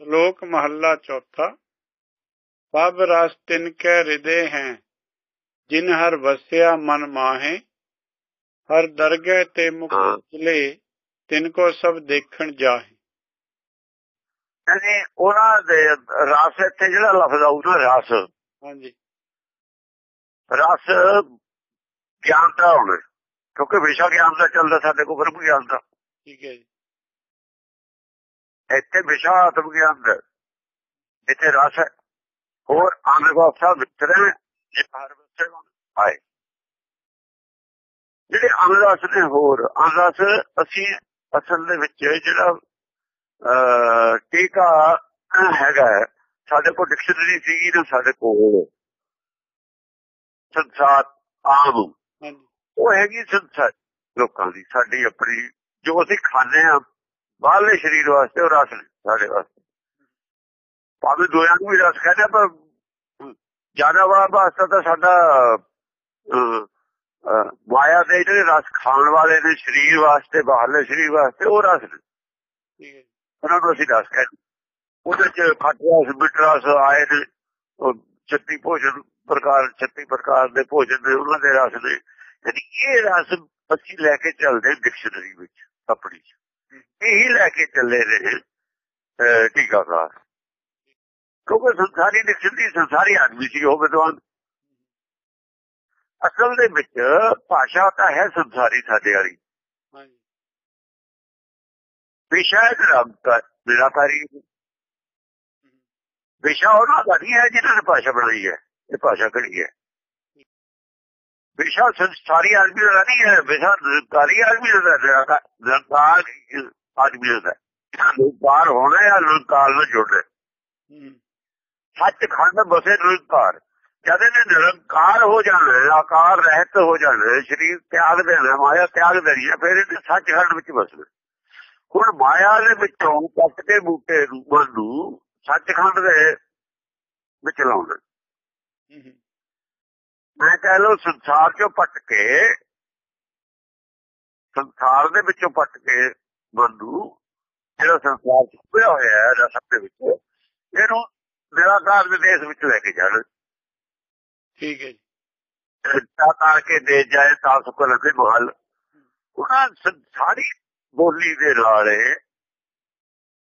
ਸ਼ਲੋਕ ਮਹੱਲਾ ਚੌਥਾ ਪਬ ਰਸ ਤਿਨ ਕੈ ਹਿਰਦੇ ਹੈ ਜਿਨ ਹਰ ਵਸਿਆ ਮਨ ਮਾਹੇ ਹਰ ਦਰਗਹਿ ਤੇ ਮੁਖ ਹਾਂ। ਚਲੇ ਤਿਨ ਕੋ ਸਭ ਦੇਖਣ ਜਾਹੇ ਯਾਨੀ ਉਹਨਾਂ ਦੇ ਰਸ ਇੱਥੇ ਜਿਹੜਾ ਲਫ਼ਜ਼ ਆਉਗਾ ਰਸ ਹਾਂਜੀ ਰਸ ਗਿਆਨ ਦਾ ਹੋਣਾ ਕਿਉਂਕਿ ਵਿਸ਼ਾ ਗਿਆਨ ਦਾ ਚੱਲਦਾ ਸਾਡੇ ਕੋਲ ਬ੍ਰਹਮ ਗਿਆਨ ਦਾ ਠੀਕ ਹੈ ਜੀ ਇੱਥੇ ਵਿਸ਼ਾ ਆਤਮ ਗਿਆਨ ਦਾ ਇੱਥੇ ਰਸ ਹੈ। ਹੋਰ ਅਨੁਭਵਤਾ ਵਿਚਰੇ ਇਹ ਹਰ ਵਿਚਰੇ ਆਏ। ਜਿਹੜੇ ਅਨਰਸ ਨੇ ਹੋਰ ਅਨਰਸ ਅਸੀਂ ਅਸਲ ਦੇ ਵਿੱਚ ਜਿਹੜਾ ਟੀਕਾ ਹੈਗਾ ਸਾਡੇ ਕੋਲ ਡਿਕਸ਼ਨਰੀ ਸੀਗੀ ਨਾ ਸਾਡੇ ਕੋਲ। ਸੰਸਾਰ ਆਮ। ਉਹ ਹੈਗੀ ਸੰਸਾਰ ਲੋਕਾਂ ਦੀ ਸਾਡੀ ਆਪਣੀ ਜੋ ਅਸੀਂ ਖਾਂਦੇ ਆ ਬਾਹਰਲੇ ਸਰੀਰ ਵਾਸਤੇ ਉਹ ਰਸ ਨੇ ਸਾਡੇ ਵਾਸਤੇ। ਭਾਵੇਂ ਦੋਆਂ ਨੂੰ ਵੀ ਰਸ ਕਹਿੰਦੇ ਪਰ ਜਾਨਵਰ ਵਾਸਤੇ ਤਾਂ ਸਾਡਾ ਮਾਇਆ ਦੇ ਜਿਹੜੇ ਰਸ ਖਾਣ ਵਾਲੇ ਨੇ ਸਰੀਰ ਵਾਸਤੇ ਬਾਹਰਲੇ ਸਰੀਰ ਵਾਸਤੇ ਉਹ ਰਸ ਨੇ। ਉਹਨਾਂ ਨੂੰ ਅਸੀਂ ਰਸ ਕਹਿੰਦੇ ਉਹਦੇ ਚ ਖੱਟ ਰਸ ਮਿੱਠ ਰਸ ਆਏ ਨੇ ਉਹ 36 ਭੋਜਨ ਪ੍ਰਕਾਰ 36 ਪ੍ਰਕਾਰ ਦੇ ਭੋਜਨ ਨੇ ਉਹਨਾਂ ਦੇ ਰਸ ਨੇ ਇਹ ਰਸ ਅਸੀਂ ਲੈ ਕੇ ਚੱਲਦੇ ਡਿਕਸ਼ਨਰੀ ਵਿੱਚ ਆਪਣੀ ਚ। ਇਹੀ ਲੈ ਕੇ ਚੱਲੇ ਨੇ ਟੀਕਾਕਾਰ। ਕਿਉਂਕਿ ਸੰਸਾਰੀ ਡਿਕਸ਼ਨਰੀ ਸੰਸਾਰੀ ਆਦਮੀ ਸੀ ਉਹ ਵਿਦਵਾਨ। ਅਸਲ ਦੇ ਵਿੱਚ ਭਾਸ਼ਾ ਤਾਂ ਹੈ ਸੰਸਾਰੀ ਸਾਡੇ ਵਾਲੀ। ਹਾਂਜੀ। ਵਿਸ਼ਾ ਇੱਕ ਰੱਬ ਦਾ ਨਿਰਾਕਾਰੀ। ਵਿਸ਼ਾ ਉਹਨਾਂ ਦਾ ਨਹੀਂ ਹੈ ਜਿਨ੍ਹਾਂ ਨੇ ਭਾਸ਼ਾ ਬਣਾਈ ਹੈ ਇਹ ਭਾਸ਼ਾ ਘੜੀ ਹੈ? ਵਿਸ਼ਾ ਸੰਸਾਰੀ ਆਦਮੀ ਦਾ ਨਹੀਂ ਹੈ ਵਿਸ਼ਾ ਨਿਰਕਾਰੀ ਆਦਮੀ ਦਾ ਹੈ, ਨਿਰਾਕਾਰ ਆਦਮੀ ਦਾ ਹੈ। ਨਿਰਕਾਰ ਹੋਣਾ ਜਾਂ ਨਿਰਕਾਰ ਨਾਲ ਜੁੜਨਾ ਹੂੰ। ਸੱਚਖੰਡ ਬਸੇ ਨਿਰਕਾਰ ਜਦ ਇਹਨੇ ਨਿਰੰਕਾਰ ਹੋ ਜਾਣਾ ਹੈ, ਆਕਾਰ ਰਹਿਤ ਹੋ ਜਾਣਾ ਹੈ, ਸਰੀਰ ਤਿਆਗ ਦੇਣਾ ਮਾਇਆ ਤਿਆਗ ਦੇਣੀ ਹੈ, ਫਿਰ ਇਹਨੇ ਸੱਚਖੰਡ ਵਿੱਚ ਬਸਣਾ ਹੁਣ ਮਾਇਆ ਦੇ ਵਿੱਚੋਂ ਕੱਟ ਕੇ ਬੂਟੇ ਰੂਪਾਂ ਨੂੰ ਸੱਚਖੰਡ ਦੇ ਵਿੱਚ ਲਾਉਣਾ ਹੂੰ, ਹੂੰ। ਮੈਂ ਕਹਿ ਲਓ ਸੰਸਾਰ ਚੋਂ ਪੱਟ ਕੇ ਸੰਸਾਰ ਦੇ ਵਿੱਚੋਂ ਪੱਟ ਕੇ ਬੰਦੂ ਜਿਹੜਾ ਸੰਸਾਰ ਚ ਪਿਆ ਹੋਇਆ ਹੈ ਰਸਮ ਦੇ ਵਿੱਚ ਇਹਨੂੰ ਨਿਰਾਕਾਰ ਦੇ ਦੇਸ਼ ਵਿੱਚ ਲੈ ਕੇ ਜਾਣ। ਠੀਕ ਹੈ ਜੀ। ਤਾਂ ਕਰਕੇ ਦੇ ਜਾਏ ਤਾਂ ਸੁਖ ਲਗੇ ਮਹਲ ਉਹਨਾਂ ਸਾਰੀ ਬੋਲੀ ਦੇ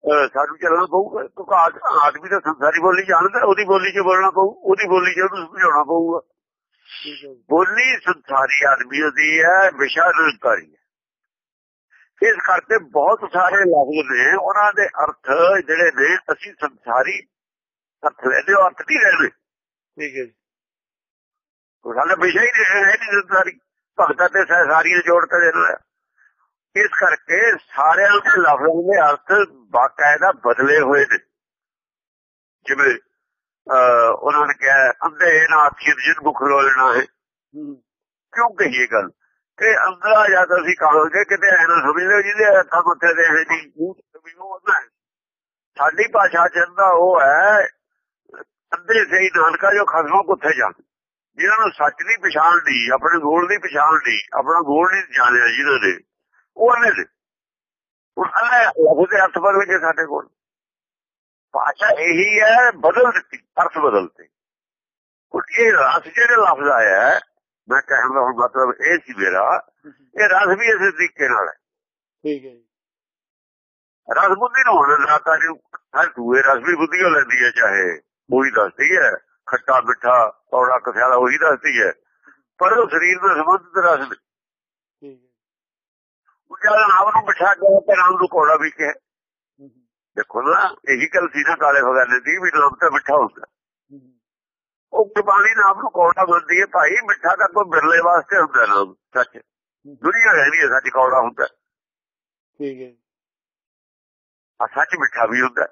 ਅਹ, ਸਾਨੂੰ ਚੱਲਣਾ ਪਊਗਾ। ਕਿਉਂਕਿ ਆਦ- ਆਦਮੀ ਤਾਂ ਸੰਸਾਰੀ ਬੋਲੀ ਜਾਣਦਾ ਉਹਦੀ ਬੋਲੀ 'ਚ ਬੋਲਣਾ ਪਊ ਉਹਦੀ ਬੋਲੀ 'ਚ ਉਹਨੂੰ ਸਮਝਾਉਣਾ ਪਊਗਾ। ਬੋਲੀ ਸੰਸਾਰੀ ਆਦਮੀ ਦੀ ਹੈ ਵਿਸ਼ਾ ਨਿਰੰਕਾਰੀ ਹੈ। ਇਸ ਕਰਕੇ ਬਹੁਤ ਸਾਰੇ ਲਫ਼ਜ਼ ਨੇ ਉਹਨਾਂ ਦੇ ਅਰਥ ਜਿਹੜੇ ਨੇ ਅਸੀਂ ਸੰਸਾਰੀ ਅਰਥ ਲੈਦੇ ਹੋ ਅਰਥ ਨਹੀਂ ਲੈਦੇ। ਠੀਕ ਹੈ ਜੀ। ਉਹ ਸਾਡਾ ਵਿਸ਼ਾ ਹੀ ਨਹੀਂ ਹੈ ਨਹੀਂ ਸੰਸਾਰੀ। ਭਗਤਾਂ ਤੇ ਸਾਰੀਆਂ ਜੋੜ ਕੇ ਦੇਣਾ। ਇਸ ਕਰਕੇ ਸਾਰਿਆਂ ਦੇ ਲਫ਼ਜ਼ਾਂ ਦੇ ਅਰਥ ਬਾਕਾਇਦਾ ਬਦਲੇ ਹੋਏ ਨੇ। ਜਿਵੇਂ ਉਹਨਾਂ ਨੇ ਕਿਹਾ ਅੰਧੇ ਨਾ ਅੱਖੀ ਜਿਨ ਮੁਖ ਲੋਲਣਾ ਹੈ। ਕਿਉਂ ਕਹੀਏ ਗੱਲ? ਕਿ ਅੰਦਰਾ ਜਦ ਅਸੀਂ ਕਹਾਂਗੇ ਕਿਤੇ ਐ ਨਾ ਸਮਝ ਲਿਓ ਜਿਹਦੇ ਅੱਖਾਂ ਮੱਥੇ ਦੇ ਹੈ ਜੀ ਤੇ ਵੀ ਉਹ ਹੈ। ਸਾਡੀ ਭਾਸ਼ਾ ਚ ਇਹਦਾ ਉਹ ਹੈ ਅੰਦੇ ਸਹੀ ਨਾਨਕਾ ਜੋ ਖਸਮੋਂ ਕੁੱਥੇ ਜਾਂ ਜਿਹਨਾਂ ਨੂੰ ਸੱਚ ਦੀ ਪਛਾਣ ਦੀ ਆਪਣੇ ਗੋਲ ਦੀ ਪਛਾਣ ਦੀ ਆਪਣਾ ਗੋਲ ਨਹੀਂ ਜਾਣਿਆ ਜਿਹਨਾਂ ਨੇ ਉਹ ਅੰਨੇ ਨੇ। ਹੁਣ ਅੰਨੇ ਲਫ਼ਜ਼ ਦੇ ਅਰਥ ਬਦਲ ਗਏ ਸਾਡੇ ਕੋਲ। ਭਾਸ਼ਾ ਇਹੀ ਹੈ ਬਦਲ ਦਿੱਤੀ ਅਰਥ ਬਦਲਤੇ ਹੁਣ ਇਹ ਰਸ ਜਿਹੜੇ ਲਫ਼ਜ਼ ਆਇਆ ਹੈ, ਮੈਂ ਕਹਿਣ ਦਾ ਹੁਣ ਮਤਲਬ ਇਹ ਸੀ ਮੇਰਾ ਇਹ ਰਸ ਵੀ ਇਸੇ ਤਰੀਕੇ ਨਾਲ ਹੈ। ਠੀਕ ਹੈ ਰਸ ਬੁੱਧੀ ਨੂੰ ਹੁਣ ਰਾਤਾ ਜੀ ਹਰ ਦੂਏ ਰਸ ਵੀ ਬੁੱਧੀ ਹੋ ਲੈਂਦੀ ਹੈ ਚਾਹੇ ਉਹੀ ਦੱਸਦੀ ਹੈ ਖੱਟਾ ਮਿੱਠਾ ਕੌੜਾ ਕਸਿਆਲਾ ਉਹੀ ਦੱਸਦੀ ਹੈ ਪਰ ਉਹ ਸਰੀਰ ਦੇ ਸੰਬੰਧਿਤ ਰਸ ਨੇ। ਠੀਕ ਹੈ। ਉਹ ਜਦ ਨਾਮ ਨੂੰ ਬਿਠਾ ਕੇ ਤੇ ਨਾਮ ਨੂੰ ਕੌੜਾ ਵੀ ਕਹੇ ਦੇਖੋ ਨਾ ਇਹੀ ਗੱਲ ਸੀ ਨਾ ਕਾਲੇ ਬਗਾਨੇ ਦੀ ਵੀ ਨਾਮ ਤਾਂ ਮਿੱਠਾ ਹੁੰਦਾ। ਉਹ ਗੁਰਬਾਣੀ ਨਾਮ ਨੂੰ ਕੌੜਾ ਮੰਨਦੀ ਹੈ ਭਾਈ ਮਿੱਠਾ ਤਾਂ ਕੋਈ ਬਿਰਲੇ ਵਾਸਤੇ ਹੁੰਦਾ ਨਾਮ ਸੱਚ। ਦੁਨੀਆ ਰਹਿੰਦੀ ਹੈ ਸੱਚ ਕੌੜਾ ਹੁੰਦਾ। ਠੀਕ ਹੈ। ਆ ਸੱਚ ਮਿੱਠਾ ਵੀ ਹੁੰਦਾ।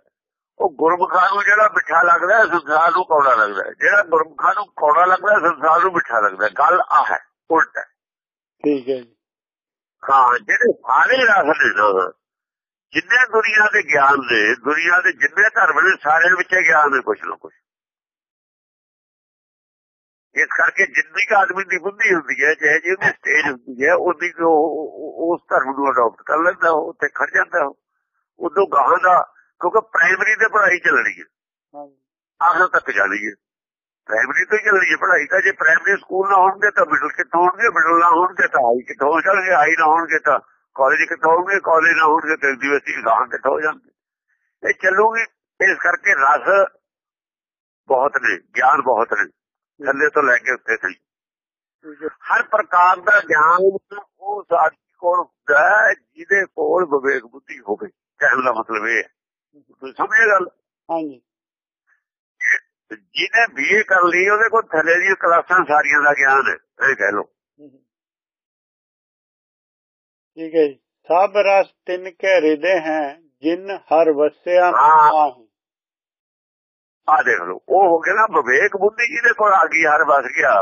ਉਹ ਗੁਰਮੁਖਾਂ ਨੂੰ ਜਿਹੜਾ ਮਿੱਠਾ ਲੱਗਦਾ ਸੰਸਾਰ ਨੂੰ ਕੌੜਾ ਲੱਗਦਾ। ਜਿਹੜਾ ਗੁਰਮੁਖਾਂ ਨੂੰ ਕੌੜਾ ਲੱਗਦਾ ਸੰਸਾਰ ਨੂੰ ਮਿੱਠਾ ਲੱਗਦਾ। ਗੱਲ ਆ ਹੈ ਉਲਟ ਹੈ। ਠੀਕ ਹੈ ਹਾਂ ਜਿਹੜੇ ਸਾਰੇ ਰਸ ਨੇ ਨਾ ਜਿੰਨੇ ਦੁਨੀਆ ਦੇ ਗਿਆਨ ਦੇ ਦੁਨੀਆ ਦੇ ਜਿੰਨੇ ਧਰਮ ਨੇ ਸਾਰਿਆਂ ਵਿੱਚ ਗਿਆਨ ਨੇ ਕੁਛ ਨਾ ਕੁਛ। ਇਸ ਕਰਕੇ ਜਿੰਨੀ ਕੁ ਆਦਮੀ ਦੀ ਬੁੱਧੀ ਹੁੰਦੀ ਹੈ ਜਿਹੇ ਜਿਹੀ ਉਹਦੀ ਸਟੇਜ ਹੁੰਦੀ ਹੈ ਉਹਦੀ ਉਸ ਧਰਮ ਨੂੰ ਅਡਾਪਟ ਕਰ ਲੈਂਦਾ ਉਹ ਤੇ ਖੜ ਜਾਂਦਾ ਉਹ ਉਦੋਂ ਗਾਹਾਂ ਦਾ ਕਿਉਂਕਿ ਪ੍ਰਾਇਮਰੀ ਤੇ ਪੜ੍ਹਾਈ ਚੱਲਣੀ ਹੈ। ਆਖਰ ਤੱਕ ਜਾਣੀ ਹੈ। ਪ੍ਰਾਇਮਰੀ ਤੋਂ ਹੀ ਚੱਲਣੀ ਹੈ ਪੜ੍ਹਾਈ ਤਾਂ ਜੇ ਪ੍ਰਾਇਮਰੀ ਸਕੂਲ ਨਾ ਹੋਣਗੇ ਤਾਂ ਮਿਡਲ ਕਿੱਥੋਂ ਹੋਣਗੇ ਮਿਡਲ ਨਾ ਹੋਣਗੇ ਤਾਂ ਹਾਈ ਕਿੱਥੋਂ ਹੋ ਜਾਣਗੇ ਹਾਈ ਨਾ ਹੋਣਗੇ ਤਾਂ ਕਾਲਜ ਕਿੱਥੋਂ ਹੋਣਗੇ ਕਾਲਜ ਨਾ ਹੋਣਗੇ ਤਾਂ ਯੂਨੀਵਰਸਿਟੀ ਗਾਹਾਂ ਕਿੱਥੋਂ ਹੋ ਜਾਣਗੇ ਇਹ ਚੱਲੂਗੀ ਇਸ ਕਰਕੇ ਰਸ ਬਹੁਤ ਨੇ ਗਿਆਨ ਬਹੁਤ ਨੇ ਥੱਲੇ ਤੋਂ ਲੈ ਕੇ ਉੱਤੇ ਤੱਕ। ਹਰ ਪ੍ਰਕਾਰ ਦਾ ਗਿਆਨ ਉਹ ਸਾਡੀ ਕੋਲ ਹੁੰਦਾ ਹੈ ਜਿਹਦੇ ਕੋਲ ਵਿਵੇਕ ਬੁੱਧੀ ਹੋਵੇ। ਕਹਿਣ ਦਾ ਮਤਲਬ ਇਹ ਹੈ। ਤੁਸੀਂ ਸਮਝੇ ਗੱਲ? ਹਾਂਜੀ। ਜਿਹਨੇ ਬੀਏ ਕਰ ਲਈ ਉਹਦੇ ਕੋਲ ਥੱਲੇ ਦੀਆਂ ਕਲਾਸਾਂ ਸਾਰੀਆਂ ਦਾ ਗਿਆਨ ਹੈ ਇਹ ਕਹਿ ਲਓ। ਠੀਕ ਹੈ ਸਭ ਰਸ ਤਿਨ ਕੇ ਹਿਰਦੇ ਹੈ ਜਿਨ ਹਰ ਵਸਿਆ। ਮਾਹੀ। ਆ ਦੇਖ ਲਓ ਉਹ ਹੋ ਗਿਆ ਨਾ ਵਿਵੇਕ ਬੁੱਧੀ ਜਿਹਦੇ ਕੋਲ ਆ ਗਈ ਹਰ ਵਸ ਗਿਆ।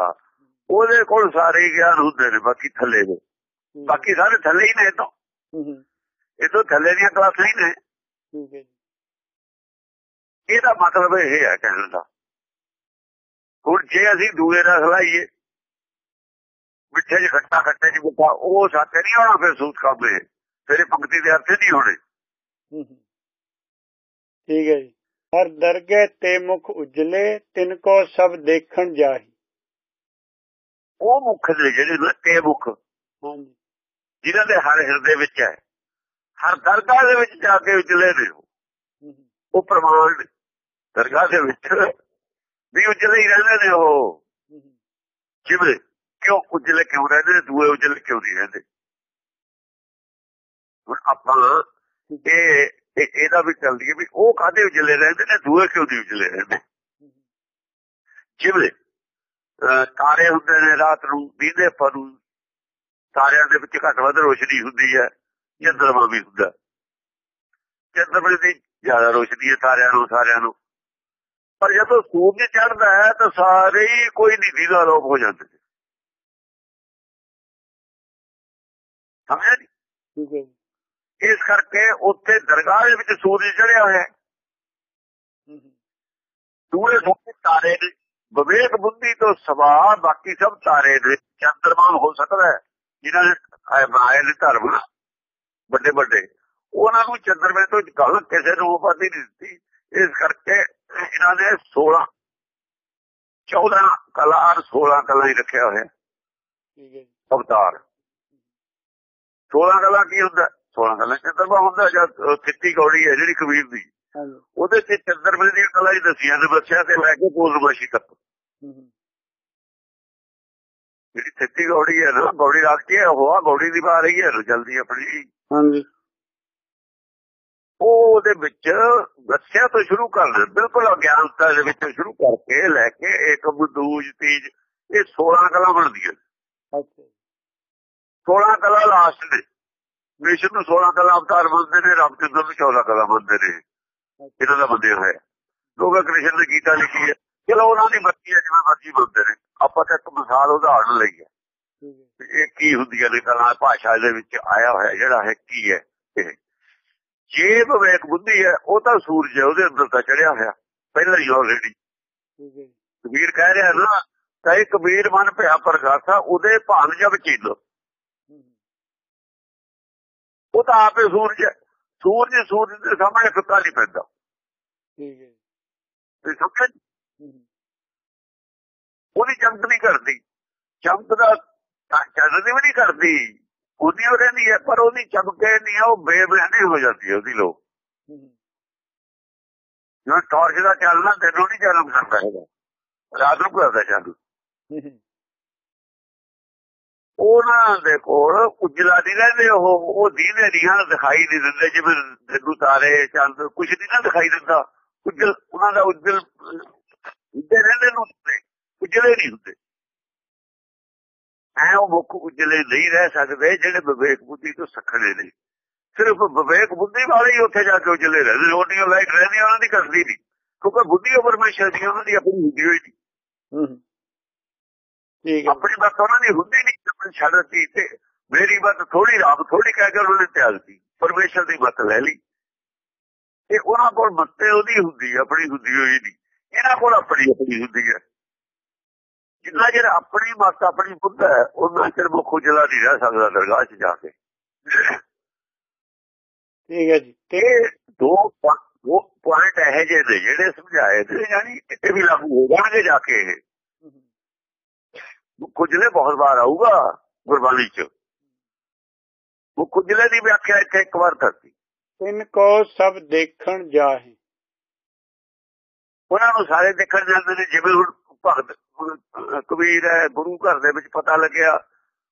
ਉਹਦੇ ਕੋਲ ਸਾਰੇ ਗਿਆਨ ਹੁੰਦੇ ਨੇ ਬਾਕੀ ਥੱਲੇ ਦੇ। ਬਾਕੀ ਸਾਰੇ ਥੱਲੇ ਹੀ ਨੇ ਇਹ ਤੋਂ। ਇਹ ਤੋਂ ਥੱਲੇ ਦੀਆਂ ਕਲਾਸਾਂ ਹੀ ਨੇ। ਠੀਕ ਹੈ ਇਹਦਾ ਮਤਲਬ ਇਹ ਹੈ ਕਹਿਣ ਦਾ। ਹੁਣ ਜੇ ਅਸੀਂ ਦੂਏ ਦਾ ਹਲਾਈਏ ਮਿੱਠੇ ਚ ਖੱਟਾ ਖੱਟੇ ਚ ਮਿੱਠਾ ਉਹ ਸਾਥੇ ਨਹੀਂ ਹੋਣਾ ਫਿਰ ਸੂਤ ਕਾਬੇ ਫਿਰ ਇਹ ਪੰਕਤੀ ਦੇ ਅਰਥ ਨਹੀਂ ਹੋਣੇ। ਠੀਕ ਹੈ ਜੀ। ਹਰ ਦਰਗੇ ਤੇ ਮੁਖ ਉਜਲੇ ਤਿਨ ਕੋ ਸਭ ਦੇਖਣ ਜਾਹੀ। ਉਹ ਮੁੱਖ ਨੇ ਜਿਹੜੇ ਨੇ ਤੇ ਮੁੱਖ। ਹਾਂਜੀ। ਜਿਨ੍ਹਾਂ ਦੇ ਹਰ ਹਿਰਦੇ ਵਿੱਚ ਹੈ। ਹਰ ਦਰਗਾਹ ਦੇ ਵਿੱਚ ਜਾ ਕੇ ਉਜਲੇ ਨੇ ਉਹ। ਪ੍ਰਮਾਣ। ਦਰਗਾਹ ਦੇ ਵਿੱਚ ਵੀ ਉਜਲੇ ਹੀ ਰਹਿੰਦੇ ਨੇ ਉਹ। ਜਿਵੇਂ ਕਿਉਂ ਉਜਲੇ ਕਿਉਂ ਰਹਿੰਦੇ ਨੇ ਦੂਏ ਉਜਲੇ ਕਿਉਂ ਨਹੀਂ ਰਹਿੰਦੇ? ਹੁਣ ਆਪਾਂ ਇਹ ਇਹਦਾ ਵੀ ਚੱਲਦੀ ਹੈ ਵੀ ਉਹ ਕਾਹਦੇ ਉਜਲੇ ਰਹਿੰਦੇ ਨੇ ਦੂਏ ਕਿਉਂ ਨਹੀਂ ਉਜਲੇ ਰਹਿੰਦੇ? ਹਮ, ਜਿਵੇਂ ਤਾਰੇ ਹੁੰਦੇ ਨੇ ਰਾਤ ਨੂੰ ਦੀਦੇ ਪਰ ਨੂੰ ਤਾਰਿਆਂ ਦੇ ਵਿੱਚ ਘੱਟ ਵੱਧ ਰੋਸ਼ਨੀ ਹੁੰਦੀ ਹੈ ਚੰਦਰਮਾ ਵੀ ਹੁੰਦਾ। ਚੰਦਰਮਾ ਦੀ ਜ਼ਿਆਦਾ ਰੋਸ਼ਨੀ ਹੈ ਤਾਰਿਆਂ ਨੂੰ ਸਾਰਿਆਂ ਨੂੰ। ਪਰ ਜਦੋਂ ਸੂਰਜ ਚੜਦਾ ਹੈ ਤਾਂ ਸਾਰੇ ਹੀ ਕੋਈ ਨਹੀਂ ਦੀਦਾ ਲੋਪ ਹੋ ਜਾਂਦੇ। ਸਮਝਿਆ ਜੀ? ਠੀਕ ਹੈ ਜੀ। ਇਸ ਕਰਕੇ ਉੱਥੇ ਦਰਗਾਹ ਦੇ ਵਿੱਚ ਸੂਰਜ ਚੜਿਆ ਹੋਇਆ ਹੈ। ਦੂਰੇ ਦੂਰੇ ਤਾਰੇ ਨੇ ਵਿਵੇਕ ਬੁੱਧੀ ਤੋਂ ਸਵਾ ਬਾਕੀ ਸਭ ਤਾਰੇ ਨੇ ਚੰਦਰਮਾ ਹੋ ਸਕਦਾ ਹੈ ਜਿਨ੍ਹਾਂ ਨੇ ਬਣਾਏ ਨੇ ਧਰਮ। ਵੱਡੇ ਵੱਡੇ। ਉਹਨਾਂ ਨੂੰ ਚੰਦਰਮੇ ਤੋਂ ਗੱਲ ਕਿਸੇ ਨੂੰ ਉਪਾਧੀ ਨਹੀਂ ਦਿੱਤੀ। ਇਸ ਕਰਕੇ ਇਹਨਾਂ ਨੇ 16 14 ਕਲਾਰ 16 ਕਲਾ ਹੀ ਰੱਖਿਆ ਹੋਇਆ। ਠੀਕ ਹੈ ਜੀ। ਅਵਤਾਰ। 16 ਕਲਾ ਕੀ ਹੁੰਦਾ? 16 ਕਲਾ ਚੰਦਰਮਾ ਹੁੰਦਾ ਜਦ ਕਿੱਤੀ ਗੌੜੀ ਹੈ ਜਿਹੜੀ ਕਬੀਰ ਦੀ। ਉਹਦੇ ਤੇ ਚੰਦਰਮੇ ਦੀਆਂ ਕਲਾ ਹੀ ਦੱਸੀਆਂ ਨੇ ਬੱਚਿਆਂ ਤੇ ਲੈ ਕੇ ਪੂਰਨਮਾਸ਼ੀ ਤੱਕ ਜਿਹੜੀ ਥਿੱਤੀ ਗੌੜੀ ਹੈ ਨਾ ਗੌੜੀ ਰੱਖਤੀ ਹੈ ਉਹ ਆ ਗੌੜੀ ਦੀ ਬਾਤ ਰਹੀ ਹੈ ਜਲਦੀ ਆਪਣੀ। ਹਾਂਜੀ। ਉਹ ਉਹਦੇ ਵਿੱਚ ਦੱਸਿਆ ਤੋਂ ਸ਼ੁਰੂ ਕਰਨਾ ਬਿਲਕੁਲ ਅਗਿਆਨਤਾ ਦੇ ਵਿੱਚ ਸ਼ੁਰੂ ਕਰਕੇ ਲੈ ਕੇ ਇੱਕ ਦੂਜ ਤੀਜ ਇਹ 16 ਕਲਾ ਬਣਦੀਆਂ ਅੱਛਾ 16 ਕਲਾ ਲਾਸਟ ਨੇ। ਵਿਸ਼ਨੂੰ ਨੂੰ 16 ਕਲਾ ਅਵਤਾਰ ਮੰਨਦੇ ਨੇ ਰਾਮਚੰਦਰ ਨੂੰ 14 ਕਲਾ ਮੰਨਦੇ ਨੇ। ਇਹਨਾਂ ਦਾ ਬੰਦੇ ਹੋਇਆ। ਲੋਕਾਂ ਕ੍ਰਿਸ਼ਨ ਨੇ ਗੀਤਾ ਲਿਖੀ ਹੈ। ਚਲੋ ਉਹਨਾਂ ਦੀ ਮਰਜ਼ੀ ਹੈ ਜਿਵੇਂ ਮਰਜ਼ੀ ਮੰਨਦੇ ਨੇ। ਆਪਾਂ ਤਾਂ ਇੱਕ ਮਿਸਾਲ ਉਦਾਹਰਨ ਲਈ ਹੈ। ਠੀਕ ਹੈ। ਵੀ ਇਹ ਕੀ ਹੁੰਦੀਆਂ ਨੇ ਕਲਾ ਭਾਸ਼ਾ ਦੇ ਵਿੱਚ ਆਇਆ ਹੋਇਆ ਜਿਹੜਾ ਹੈ ਕੀ ਹੈ ਇਹ। ਜੇ ਵਿਵੇਕ ਬੁੱਧੀ ਹੈ ਉਹ ਤਾਂ ਸੂਰਜ ਹੈ ਉਹਦੇ ਅੰਦਰ ਤਾਂ ਚੜਿਆ ਹੋਇਆ। ਪਹਿਲਾਂ ਹੀ ਆਲਰੇਡੀ ਹੈ। ਕਬੀਰ ਕਹਿ ਰਿਹਾ ਨਾ ਕਈ ਕਬੀਰ ਮਨ ਭਿਆ ਪ੍ਰਗਾਸਾ ਉਹਦੇ ਭਾਨ ਜਬ ਚੀਲੋ ਉਹ ਤਾਂ ਆਪੇ ਸੂਰਜ ਸੂਰਜ ਸੂਰਜ ਦੇ ਸਾਹਮਣੇ ਫਿੱਕਾ ਨਹੀਂ ਪੈਂਦਾ। ਠੀਕ ਹੈ ਜੀ। ਤੁਸੀਂ ਸਮਝੇ ਉਹਦੀ ਚਮਕ ਨਹੀਂ ਕਰਦੀ। ਚਮਕ ਦਾ ਚੱਲਦੀ ਵੀ ਨਹੀਂ ਕਰਦੀ। ਉਹਦੀ ਉਹ ਰਹਿੰਦੀ ਹੈ ਪਰ ਉਹਦੀ ਚਮਕੇ ਨਹੀਂ ਉਹ ਬੇਬਿਆਨੀ ਹੋ ਜਾਂਦੀ ਹੈ ਉਹਦੀ ਲੋਕ। ਜਿਵੇਂ ਟਾਰਚ ਦਾ ਚੱਲਣਾ ਤੈਨੂੰ ਨਹੀਂ ਚੱਲਣ ਕਰਦਾ ਹੈਗਾ। ਰਾਤ ਨੂੰ ਕਰਦਾ ਚੱਲ। ਉਹਨਾਂ ਦੇ ਕੋਲ ਉਜਲਾ ਨਹੀਂ ਰਹਿੰਦੇ, ਉਹ ਉਹ ਦੀਨੇ ਦੀਆਂ ਦਿਖਾਈ ਨਹੀਂ ਦਿੰਦੇ, ਜਿਵੇਂ ਤੈਨੂੰ ਤਾਰੇ, ਚੰਦ ਕੁਝ ਨਹੀਂ ਨਾ ਦਿਖਾਈ ਦਿੰਦਾ। ਉਜਲ, ਉਹਨਾਂ ਦਾ ਉਜਲ ਉੱਤੇ ਰਹਿੰਦੇ ਨੂੰ ਉਜਲੇ ਨਹੀਂ ਹੁੰਦੇ। ਐ ਉਹ ਮੁੱਖ ਉਜਲੇ ਨਹੀਂ ਰਹਿ ਸਕਦੇ, ਜਿਹੜੇ ਵਿਵੇਕ ਬੁੱਧੀ ਤੋਂ ਸਖਣੇ ਨੇ। ਸਿਰਫ ਵਿਵੇਕ ਬੁੱਧੀ ਵਾਲੇ ਹੀ ਉੱਥੇ ਜਾ ਕੇ ਉਜਲੇ ਰਹਿੰਦੇ ਨੇ ਲਾਈਟ ਰਹਿੰਦੀ ਉਹਨਾਂ ਦੀ ਕਰਦੀ ਨਹੀਂ। ਕਿਉਂਕਿ ਬੁੱਧੀ ਉਹ ਪਰਮੇਸ਼ਰ ਦੀ ਉਹਨਾਂ ਦੀ ਆਪਣੀ ਹੁੰਦੀ ਹੋਈ ਨਹੀਂ। ਠੀਕ ਹੈ। ਆਪਣੀ ਬਾਤ ਉਹਨਾਂ ਦੀ ਹੁੰਦੀ ਨਹੀਂ ਆਪਣੀ ਛੱਡ ਦਿੱਤੀ ਤੇ ਮੇਰੀ ਬਾਤ ਥੋੜੀ ਰਾਮ ਥੋੜੀ ਕਹਿ ਕੇ ਉਹਨਾਂ ਨੇ ਤਿਆਗਤੀ ਪਰਮੇਸ਼ਰ ਦੀ ਮਤ ਲੈ ਲਈ। ਤੇ ਉਹਨਾਂ ਕੋਲ ਮੱਤੇ ਉਹਦੀ ਹੁੰਦੀ ਆਪਣੀ ਹੁੰਦੀ ਹੋਈ ਨਹੀਂ। ਇਹਨਾਂ ਕੋਲ ਆਪਣੀ ਆਪਣੀ ਹੁੰਦੀ ਹੈ ਜਿੰਨਾ ਚਿਰ ਆਪਣੀ ਮਤ ਆਪਣੀ ਬੁੱਧ ਹੈ ਉਹਨਾਂ ਚਿਰ ਮੁਖ ਉਜਲਾ ਨਹੀਂ ਰਹਿ ਸਕਦਾ ਦਰਗਾਹ 'ਚ ਜਾ ਕੇ। ਠੀਕ ਹੈ ਜੀ। ਤੇ ਇਹ ਦੋ ਉਹ ਪੁਆਇੰਟ ਇਹ ਜਿਹੇ ਜਿਹੜੇ ਸਮਝਾਏ ਤੇ ਯਾਨੀ ਇਹ ਵੀ ਲਾਗੂ ਹੋ ਜਾਣਗੇ ਜਾ ਕੇ ਕੁਝਲੇ ਬਹੁਤ ਵਾਰ ਆਊਗਾ ਗੁਰਬਾਣੀ ਚ। ਉਹ ਕੁਝਲੇ ਦੀ ਵਿਆਖਿਆ ਇੱਥੇ ਇੱਕ ਵਾਰ ਕਰਤੀ ਤਿੰਨ ਕੋ ਸਭ ਦੇਖਣ ਜਾਹੇ। ਉਹਨਾਂ ਨੂੰ ਸਾਰੇ ਦੇਖਣ ਜਾਂਦੇ ਨੇ ਜਿਵੇਂ ਹੁਣ ਭਗਤ ਕਬੀਰ ਹੈ ਗੁਰੂ ਘਰ ਦੇ ਵਿੱਚ ਪਤਾ ਲੱਗਿਆ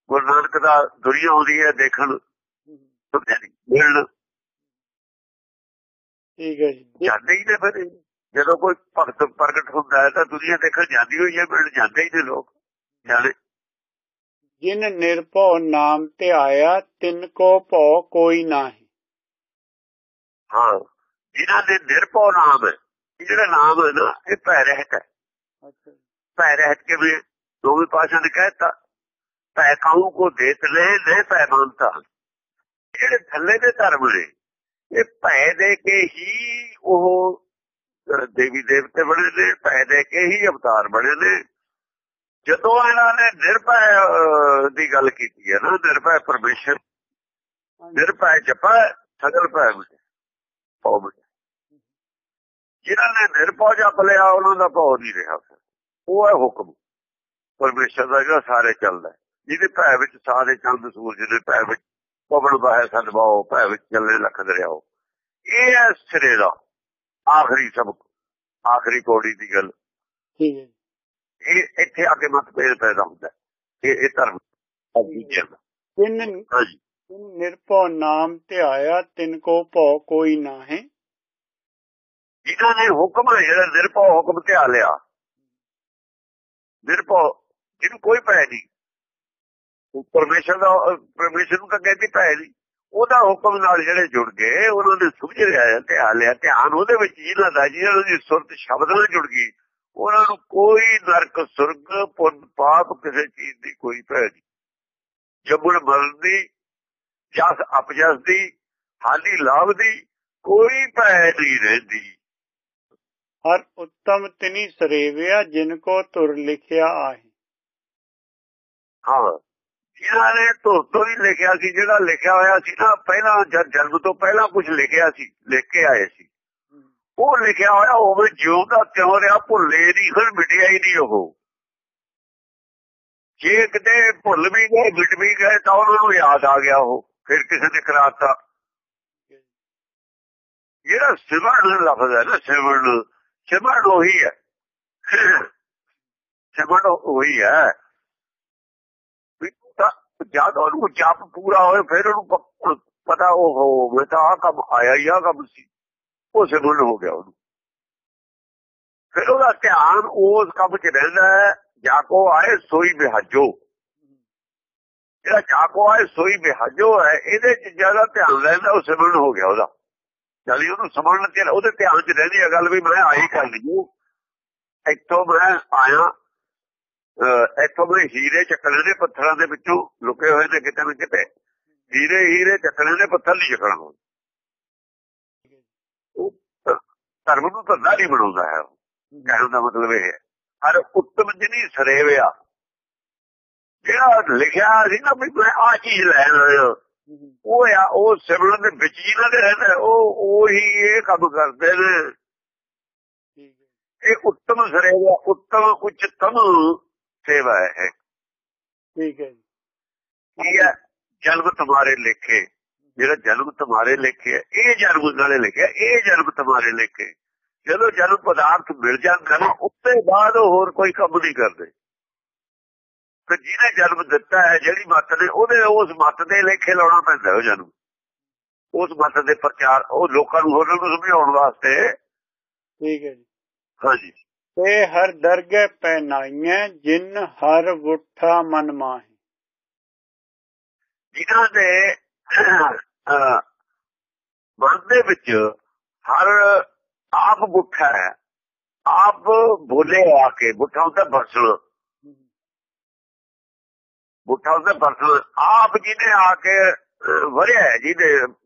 ਗੁਰੂ ਨਾਨਕ ਦਾ ਦੁਨੀਆ ਆਉਂਦੀ ਹੈ ਦੇਖਣ? ਮਿਲਣ। ਠੀਕ ਹੈ ਜੀ। ਜਾਂਦੇ ਹੀ ਨੇ ਫਿਰ। ਜਦੋਂ ਕੋਈ ਭਗਤ ਪ੍ਰਗਟ ਹੁੰਦਾ ਹੈ ਤਾਂ ਦੁਨੀਆ ਦੇਖਣ ਜਾਂਦੀ ਹੋਈ ਹੈ ਮਿਲਣ ਜਾਂਦੇ ਹੀ ਨੇ ਲੋਕ। ਜਿਨ ਨਿਰਭਉ ਨਾਮ ਤੇ ਆਇਆ ਤਿੰਨ ਕੋ ਭਉ ਕੋਈ ਨਾਹੀ। ਹਾਂ ਜਿਨ੍ਹਾਂ ਦੇ ਨਿਰਭਉ ਨਾਮ ਹੈ ਜਿਹੜਾ ਨਾਮ ਹੈ ਨਾ ਇਹ ਭੈ ਰਹਿਤ ਹੈ। ਅੱਛਾ। ਭੈ ਰਹਿਤ ਕੇ ਵੀ ਦੋਵੇਂ ਪਾਸ਼ਾ ਨੇ ਕਹਿਤਾ ਭੈ ਕਾਹੂ ਕੋ ਦੇਤ ਲੈ ਲੈ ਭੈ ਮੰਨਤਾ। ਜਿਹੜੇ ਥੱਲੇ ਦੇ ਧਰਮ ਨੇ ਇਹ ਭੈ ਦੇ ਕੇ ਹੀ ਉਹ ਦੇਵੀ ਦੇਵਤੇ ਬਣੇ ਨੇ ਭੈ ਦੇ ਕੇ ਹੀ ਅਵਤਾਰ ਬਣੇ ਨੇ। ਜਦੋਂ ਇਹਨਾਂ ਨੇ ਨਿਰਭੈ ਦੀ ਗੱਲ ਕੀਤੀ ਹੈ ਨਾ ਨਿਰਭੈ ਪਰਮੇਸ਼ਰ ਨਿਰਭੈ ਜਪਾ ਸਗਲ ਭੈ ਭਉ ਜਿਨ੍ਹਾਂ ਨੇ ਨਿਰਭਉ ਜਪ ਲਿਆ ਉਹਨਾਂ ਦਾ ਭਉ ਨਹੀਂ ਰਿਹਾ ਉਹ ਹੈ ਹੁਕਮ। ਪਰਮੇਸ਼ਰ ਦਾ ਜਿਹੜਾ ਸਾਰੇ ਚੱਲਦਾ। ਜਿਹਦੇ ਭੈ ਵਿੱਚ ਸਾਰੇ ਚੰਦ ਸੂਰਜ ਦੇ ਭੈ ਵਿੱਚ ਪਵਨ ਬਹਿ ਸਦਵਾਓ ਭੈ ਵਿੱਚ ਚੱਲੇ ਲੱਖ ਦਰਿਆਓ। ਇਹ ਹੈ ਸਿਰੇ ਦਾ ਆਖਰੀ ਸਬਕ ਆਖਰੀ ਕੋੜੀ ਦੀ ਗੱਲ। ਠੀਕ ਹੈ ਇਹ ਇੱਥੇ ਆ ਕੇ ਮਤਭੇਦ ਪੈਦਾ ਹੁੰਦਾ ਹੈ। ਇਹ ਇਹ ਧਰਮ ਤਿੰਨ ਨਿਰਭਉ ਨਾਮ ਤੇ ਆਇਆ ਤਿੰਨ ਕੋ ਭਉ ਕੋਈ ਨਾਹੀ। ਜਿਨ੍ਹਾਂ ਨੇ ਹੁਕਮ ਹੈ ਜਿਹੜਾ ਨਿਰਭਉ ਹੁਕਮ ਧਿਆ ਲਿਆ। ਨਿਰਭਉ ਜਿਹਨੂੰ ਕੋਈ ਭੈ ਨਹੀਂ। ਉਹ ਪਰਮੇਸ਼ਰ ਦਾ ਪਰਮੇਸ਼ਰ ਨੂੰ ਤਾਂ ਕਹਿੰਦੀ ਭੈ ਨਹੀਂ। ਉਹਦਾ ਹੁਕਮ ਨਾਲ ਜਿਹੜੇ ਜੁੜ ਗਏ ਉਹਨਾਂ ਨੇ ਸੁਝ ਲਿਆ ਧਿਆ ਲਿਆ ਧਿਆਨ ਉਹਦੇ ਵਿੱਚ ਜਿਹਨਾਂ ਦਾ ਜਿਹਨਾਂ ਦੀ ਸੁਰਤ ਸ਼ਬਦ ਨਾਲ ਜੁੜ ਗਈ। ਉਹਨਾਂ ਨੂੰ ਕੋਈ ਨਰਕ ਸੁਰਗ ਪੁੰਨ ਪਾਪ ਕਿਸੇ ਚੀਜ਼ ਦੀ ਕੋਈ ਭੈ ਨਹੀਂ। ਜੰਮਣ ਮਰਨ ਦੀ ਜਸ ਅਪਜਸ ਦੀ ਹਾਲੀ ਲਾਭ ਦੀ ਕੋਈ ਭੈ ਨਹੀਂ ਰਹਿੰਦੀ। ਹਰ ਉੱਤਮ ਤਿਨੀ ਸਰੇਵਿਆ ਜਿਨ ਕੋ ਤੁਰ ਲਿਖਿਆ ਆਹੀ। ਹਾਂ। ਇਹਨਾਂ ਨੇ ਧੁਰ ਤੋਂ ਹੀ ਲਿਖਿਆ ਸੀ ਜਿਹੜਾ ਲਿਖਿਆ ਹੋਇਆ ਸੀ ਨਾ ਪਹਿਲਾਂ ਜਦ ਜਨਮ ਤੋਂ ਪਹਿਲਾਂ ਕੁਝ ਲਿਖਿਆ ਸੀ ਲਿਖ ਕੇ ਆਏ ਸੀ। ਉਹ ਲਿਖਿਆ ਹੋਇਆ ਹੋਵੇ, ਜਿਉਂ ਦਾ ਤਿਉਂ ਰਿਹਾ, ਭੁੱਲੇ ਨਹੀਂ ਫਿਰ ਮਿਟਿਆ ਹੀ ਨਹੀਂ ਉਹ। ਜੇ ਕਿਤੇ ਭੁੱਲ ਵੀ ਗਏ, ਮਿਟ ਵੀ ਗਏ, ਤਾਂ ਉਹਨਾਂ ਨੂੰ ਯਾਦ ਆ ਗਿਆ ਉਹ, ਫਿਰ ਕਿਸੇ ਨੇ ਕਰਾਤਾ। ਜਿਹੜਾ ਸਿਮਰਨ ਲਫ਼ਜ਼ ਹੈ ਨਾ, ਸਿਮਰਨ ਸਿਮਰਨ ਉਹੀ ਹੈ। ਸਿਮਰਨ ਉਹੀ ਹੈ। ਜਦ ਉਹਨੂੰ ਜਪ ਪੂਰਾ ਹੋਏ, ਫਿਰ ਉਹਨੂੰ ਪਤਾ ਉਹ ਹੋ ਮੈਂ ਤਾਂ ਆ ਕੰਮ ਆਇਆ ਹੀ ਆ ਕੰਮ ਸੀ। ਉਹ ਸਿਮਰਨ ਹੋ ਗਿਆ ਉਹਨੂੰ। ਫਿਰ ਉਹਦਾ ਧਿਆਨ ਉਸ ਕੰਮ 'ਚ ਰਹਿੰਦਾ ਹੈ, ਜਾ ਕੋ ਆਏ ਸੋਈ ਬਿਹਾਜੋ। ਜਿਹੜਾ ਜਾ ਕੋ ਆਏ ਸੋਈ ਬਿਹਾਜੋ ਹੈ, ਇਹਦੇ 'ਚ ਜ਼ਿਆਦਾ ਧਿਆਨ ਰਹਿੰਦਾ, ਉਹ ਸਿਮਰਨ ਹੋ ਗਿਆ ਉਹਦਾ। ਜਦ ਉਹਨੂੰ ਸਮਝਣ ਤੇ ਉਹਦੇ ਧਿਆਨ 'ਚ ਰਹਿੰਦੀ ਹੈ ਗੱਲ ਵੀ ਮੈਂ ਆਈ ਕਰ ਲਈ ਇੱਥੋਂ ਮੈਂ ਆਇਆ, ਅਹ ਇੱਥੋਂ ਮੈਂ ਹੀਰੇ ਚੱਕਣੇ ਦੇ ਪੱਥਰਾਂ ਦੇ ਵਿੱਚੋਂ ਲੁਕੇ ਹੋਏ ਨੇ ਕਿਤੇ ਨਾ ਕਿਤੇ। ਹੀਰੇ ਹੀਰੇ ਚੱਕਣੇ ਦੇ ਪੱਥਰ ਨਹੀਂ ਚੱਕਣਾ ਉਹ ਉਹ ਧਰਮ ਨੂੰ ਧੰਦਾ ਨਹੀਂ ਬਣਾਉਂਦਾ ਹੈ। ਕਹਿਣ ਦਾ ਮਤਲਬ ਇਹ ਹੈ। ਹਰ ਉੱਤਮ ਜਨੀ ਸਰੇਵਿਆ। ਜਿਹੜਾ ਲਿਖਿਆ ਸੀ ਨਾ ਵੀ ਮੈਂ ਆ ਚੀਜ਼ ਲੈਣ ਆਇਆ ਉਹ ਆ ਉਹ ਸਿਮਰਨ ਦੇ ਵਿੱਚ ਹੀ ਨਾ ਦੇ ਰਹਿੰਦਾ ਉਹ ਉਹੀ ਇਹ ਕੰਮ ਕਰਦੇ ਨੇ। ਇਹ ਉੱਤਮ ਸਰੇਵਾ ਉੱਤਮ ਉਚਤਮ ਸੇਵਾ ਹੈ ਠੀਕ ਹੈ ਜੀ। ਕੀ ਹੈ? ਜਨਮ ਤੁਹਾਰੇ ਲਿਖੇ। ਜਿਹੜਾ ਜਨਮ ਤੁਹਾਰੇ ਲਿਖੇ ਇਹ ਜਨਮ ਨਾਲੇ ਲਿਖਿਆ ਇਹ ਜਨਮ ਤੁਹਾਰੇ ਲਿਖੇ। ਜਦੋਂ ਜਨਮ ਪਦਾਰਥ ਮਿਲ ਜਾਂਦਾ ਨਾ ਉੱਤੇ ਬਾਅਦ ਹੋਰ ਕੋਈ ਕੰਮ ਨਹੀਂ ਕਰਦੇ। ਤੇ ਜਿਹਨੇ ਜਨਮ ਦਿੱਤਾ ਹੈ ਜਿਹੜੀ ਮੱਤ ਨੇ ਉਹਦੇ ਉਸ ਮੱਤ ਦੇ ਲੇਖੇ ਲਾਉਣਾ ਪੈਂਦਾ ਉਹ ਜਨਮ। ਉਸ ਮੱਤ ਦੇ ਪ੍ਰਚਾਰ ਉਹ ਲੋਕਾਂ ਨੂੰ ਹੋਰਾਂ ਨੂੰ ਸਮਝਾਉਣ ਵਾਸਤੇ। ਠੀਕ ਹੈ ਜੀ। ਹਾਂਜੀ। ਤੇ ਹਰ ਦਰਗਹਿ ਪਹਿਨਾਈਆਂ ਜਿਨ ਹਰ ਵੁੱਠਾ ਮਨ ਮਾਹੀ। ਜਿਨ੍ਹਾਂ ਦੇ ਮਨ ਦੇ ਵਿੱਚ ਹਰ ਆਪ ਬੁੱਠਾ ਹੈ। ਆਪ ਬੋਲੇ ਆ ਕੇ ਬੁੱਠਾ ਹੁੰਦਾ ਬਰਸਣ ਬੁੱਠਾ ਹੁੰਦਾ ਬਰਸਣ ਆਪ ਜਿਹਨੇ ਆ ਕੇ ਵਰਿਆ ਹੈ,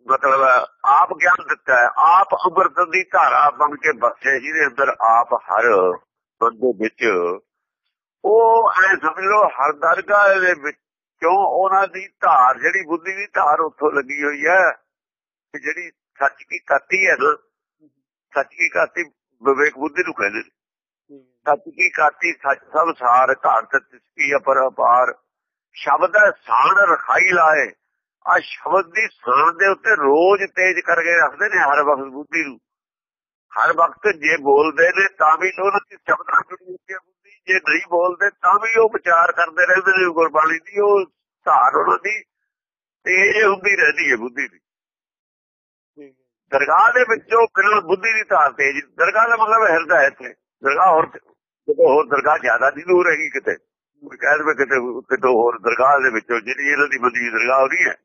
ਮਤਲਬ ਆਪ ਗਿਆਨ ਦਿੱਤਾ ਹੈ। ਆਪ ਅੰਮ੍ਰਿਤ ਦੀ ਧਾਰਾ ਬਣ ਕੇ ਬਸੇ ਜਿਹਦੇ ਅੰਦਰ ਆਪ ਹਰ ਬੰਦੇ ਵਿੱਚ। ਉਹ ਐ ਸਮਝ ਲਓ ਹਰ ਦਰਗਾਹ ਦੇ ਵਿੱਚੋਂ ਉਹਨਾਂ ਦੀ ਧਾਰ ਜਿਹੜੀ ਬੁੱਧੀ ਦੀ ਧਾਰ ਉੱਥੋਂ ਲੱਗੀ ਹੋਈ ਹੈ ਕਿ ਜਿਹੜੀ ਸੱਚ ਕੀ ਕਰਤੀ ਹੈ ਨਾ ਸੱਚ ਕੀ ਕਾਤੀ ਵਿਵੇਕ ਬੁੱਧੀ ਨੂੰ ਕਹਿੰਦੇ ਨੇ। ਸੱਚ ਕੀ ਕਾਤੀ ਸੱਚ ਸਭ ਸਾਰ ਘਾਟ ਤਿਸਕੀ ਅਪਰ ਅਪਾਰ। ਸ਼ਬਦ ਸਾਣ ਰਖਾਈ ਲਾਏ। ਆ ਸ਼ਬਦ ਦੀ ਸਾਣ ਦੇ ਉੱਤੇ ਰੋਜ਼ ਤੇਜ ਕਰਕੇ ਰੱਖਦੇ ਨੇ ਹਰ ਵਕਤ ਬੁੱਧੀ ਨੂੰ। ਹਰ ਵਕਤ ਜੇ ਬੋਲਦੇ ਨੇ ਤਾਂ ਵੀ ਉਹਨਾਂ ਦੀ ਸ਼ਬਦਾਂ ਜੁੜੀ ਹੁੰਦੀ ਹੈ ਬੁੱਧੀ। ਜੇ ਨਹੀਂ ਬੋਲਦੇ ਤਾਂ ਵੀ ਉਹ ਵਿਚਾਰ ਕਰਦੇ ਰਹਿੰਦੇ ਨੇ ਗੁਰਬਾਣੀ ਦੀ। ਉਹ ਧਾਰ ਉਹਨਾਂ ਦੀ ਤੇਜ ਹੁੰਦੀ ਰਹਿੰਦੀ ਹੈ ਬੁੱਧੀ ਦੀ। ਦਰਗਾਹ ਦੇ ਵਿੱਚੋਂ ਕਿਰਨ ਬੁੱਧੀ ਦੀ ਧਾਰ ਤੇਜ ਦਰਗਾਹ ਦਾ ਮਤਲਬ ਹਿਰਦਾ ਹੈ ਇੱਥੇ। ਦਰਗਾਹ ਹੋਰ ਕਿਤੇ ਹੋਰ ਦਰਗਾਹ ਜ਼ਿਆਦਾ ਨਹੀਂ ਦੂਰ ਹੈਗੀ ਕਿਤੇ। ਕੋਈ ਕਹਿ ਦੇਵੇ ਕਿਤੇ ਕਿਤੇ ਹੋਰ ਦਰਗਾਹ ਦੇ ਵਿੱਚੋਂ ਜਿਹੜੀ ਇਹਨਾਂ ਦੀ ਬੰਦੀ ਦਰਗਾਹ ਹੋ ਰਹੀ ਹੈ।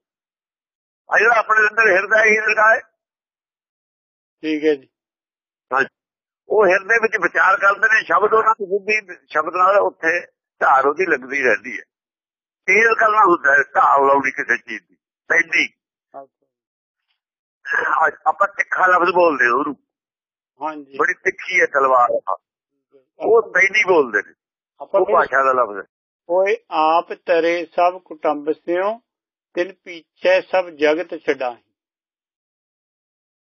ਆ ਜਿਹੜਾ ਆਪਣੇ ਅੰਦਰ ਹਿਰਦਾ ਹੀ ਦਰਗਾਹ ਹੈ। ਠੀਕ ਹੈ ਜੀ। ਉਹ ਹਿਰਦੇ ਵਿੱਚ ਵਿਚਾਰ ਕਰਦੇ ਨੇ ਸ਼ਬਦ ਉਹਨਾਂ ਦੀ ਬੁੱਧੀ ਸ਼ਬਦ ਨਾਲ ਉੱਥੇ ਧਾਰ ਉਹਦੀ ਲੱਗਦੀ ਰਹਿੰਦੀ ਹੈ। ਤੇਜ਼ ਕਰਨਾ ਹੁੰਦਾ ਹੈ ਧਾਰ ਲਾਉਣੀ ਕਿਸੇ ਚੀਜ਼ ਦੀ। ਪੈਂਦੀ। ਆਪਾਂ ਤਿੱਖਾ ਲਫ਼ਜ਼ ਬੋਲਦੇ ਹਾਂ ਉਹਨੂੰ। ਹਾਂਜੀ। ਬੜੀ ਤਿੱਖੀ ਹੈ ਤਲਵਾਰ। ਉਹ ਪੈਂਦੀ ਬੋਲਦੇ ਨੇ। ਆਪਾਂ ਉਹ ਭਾਸ਼ਾ ਦਾ ਲਫ਼ਜ਼ ਓਏ ਆਪ ਤਰੇ ਸਭ ਕੁਟੰਬ ਸਿਓ ਤਿਨ ਪੀਛੇ ਸਭ ਜਗਤ ਛਡਾਹੀ।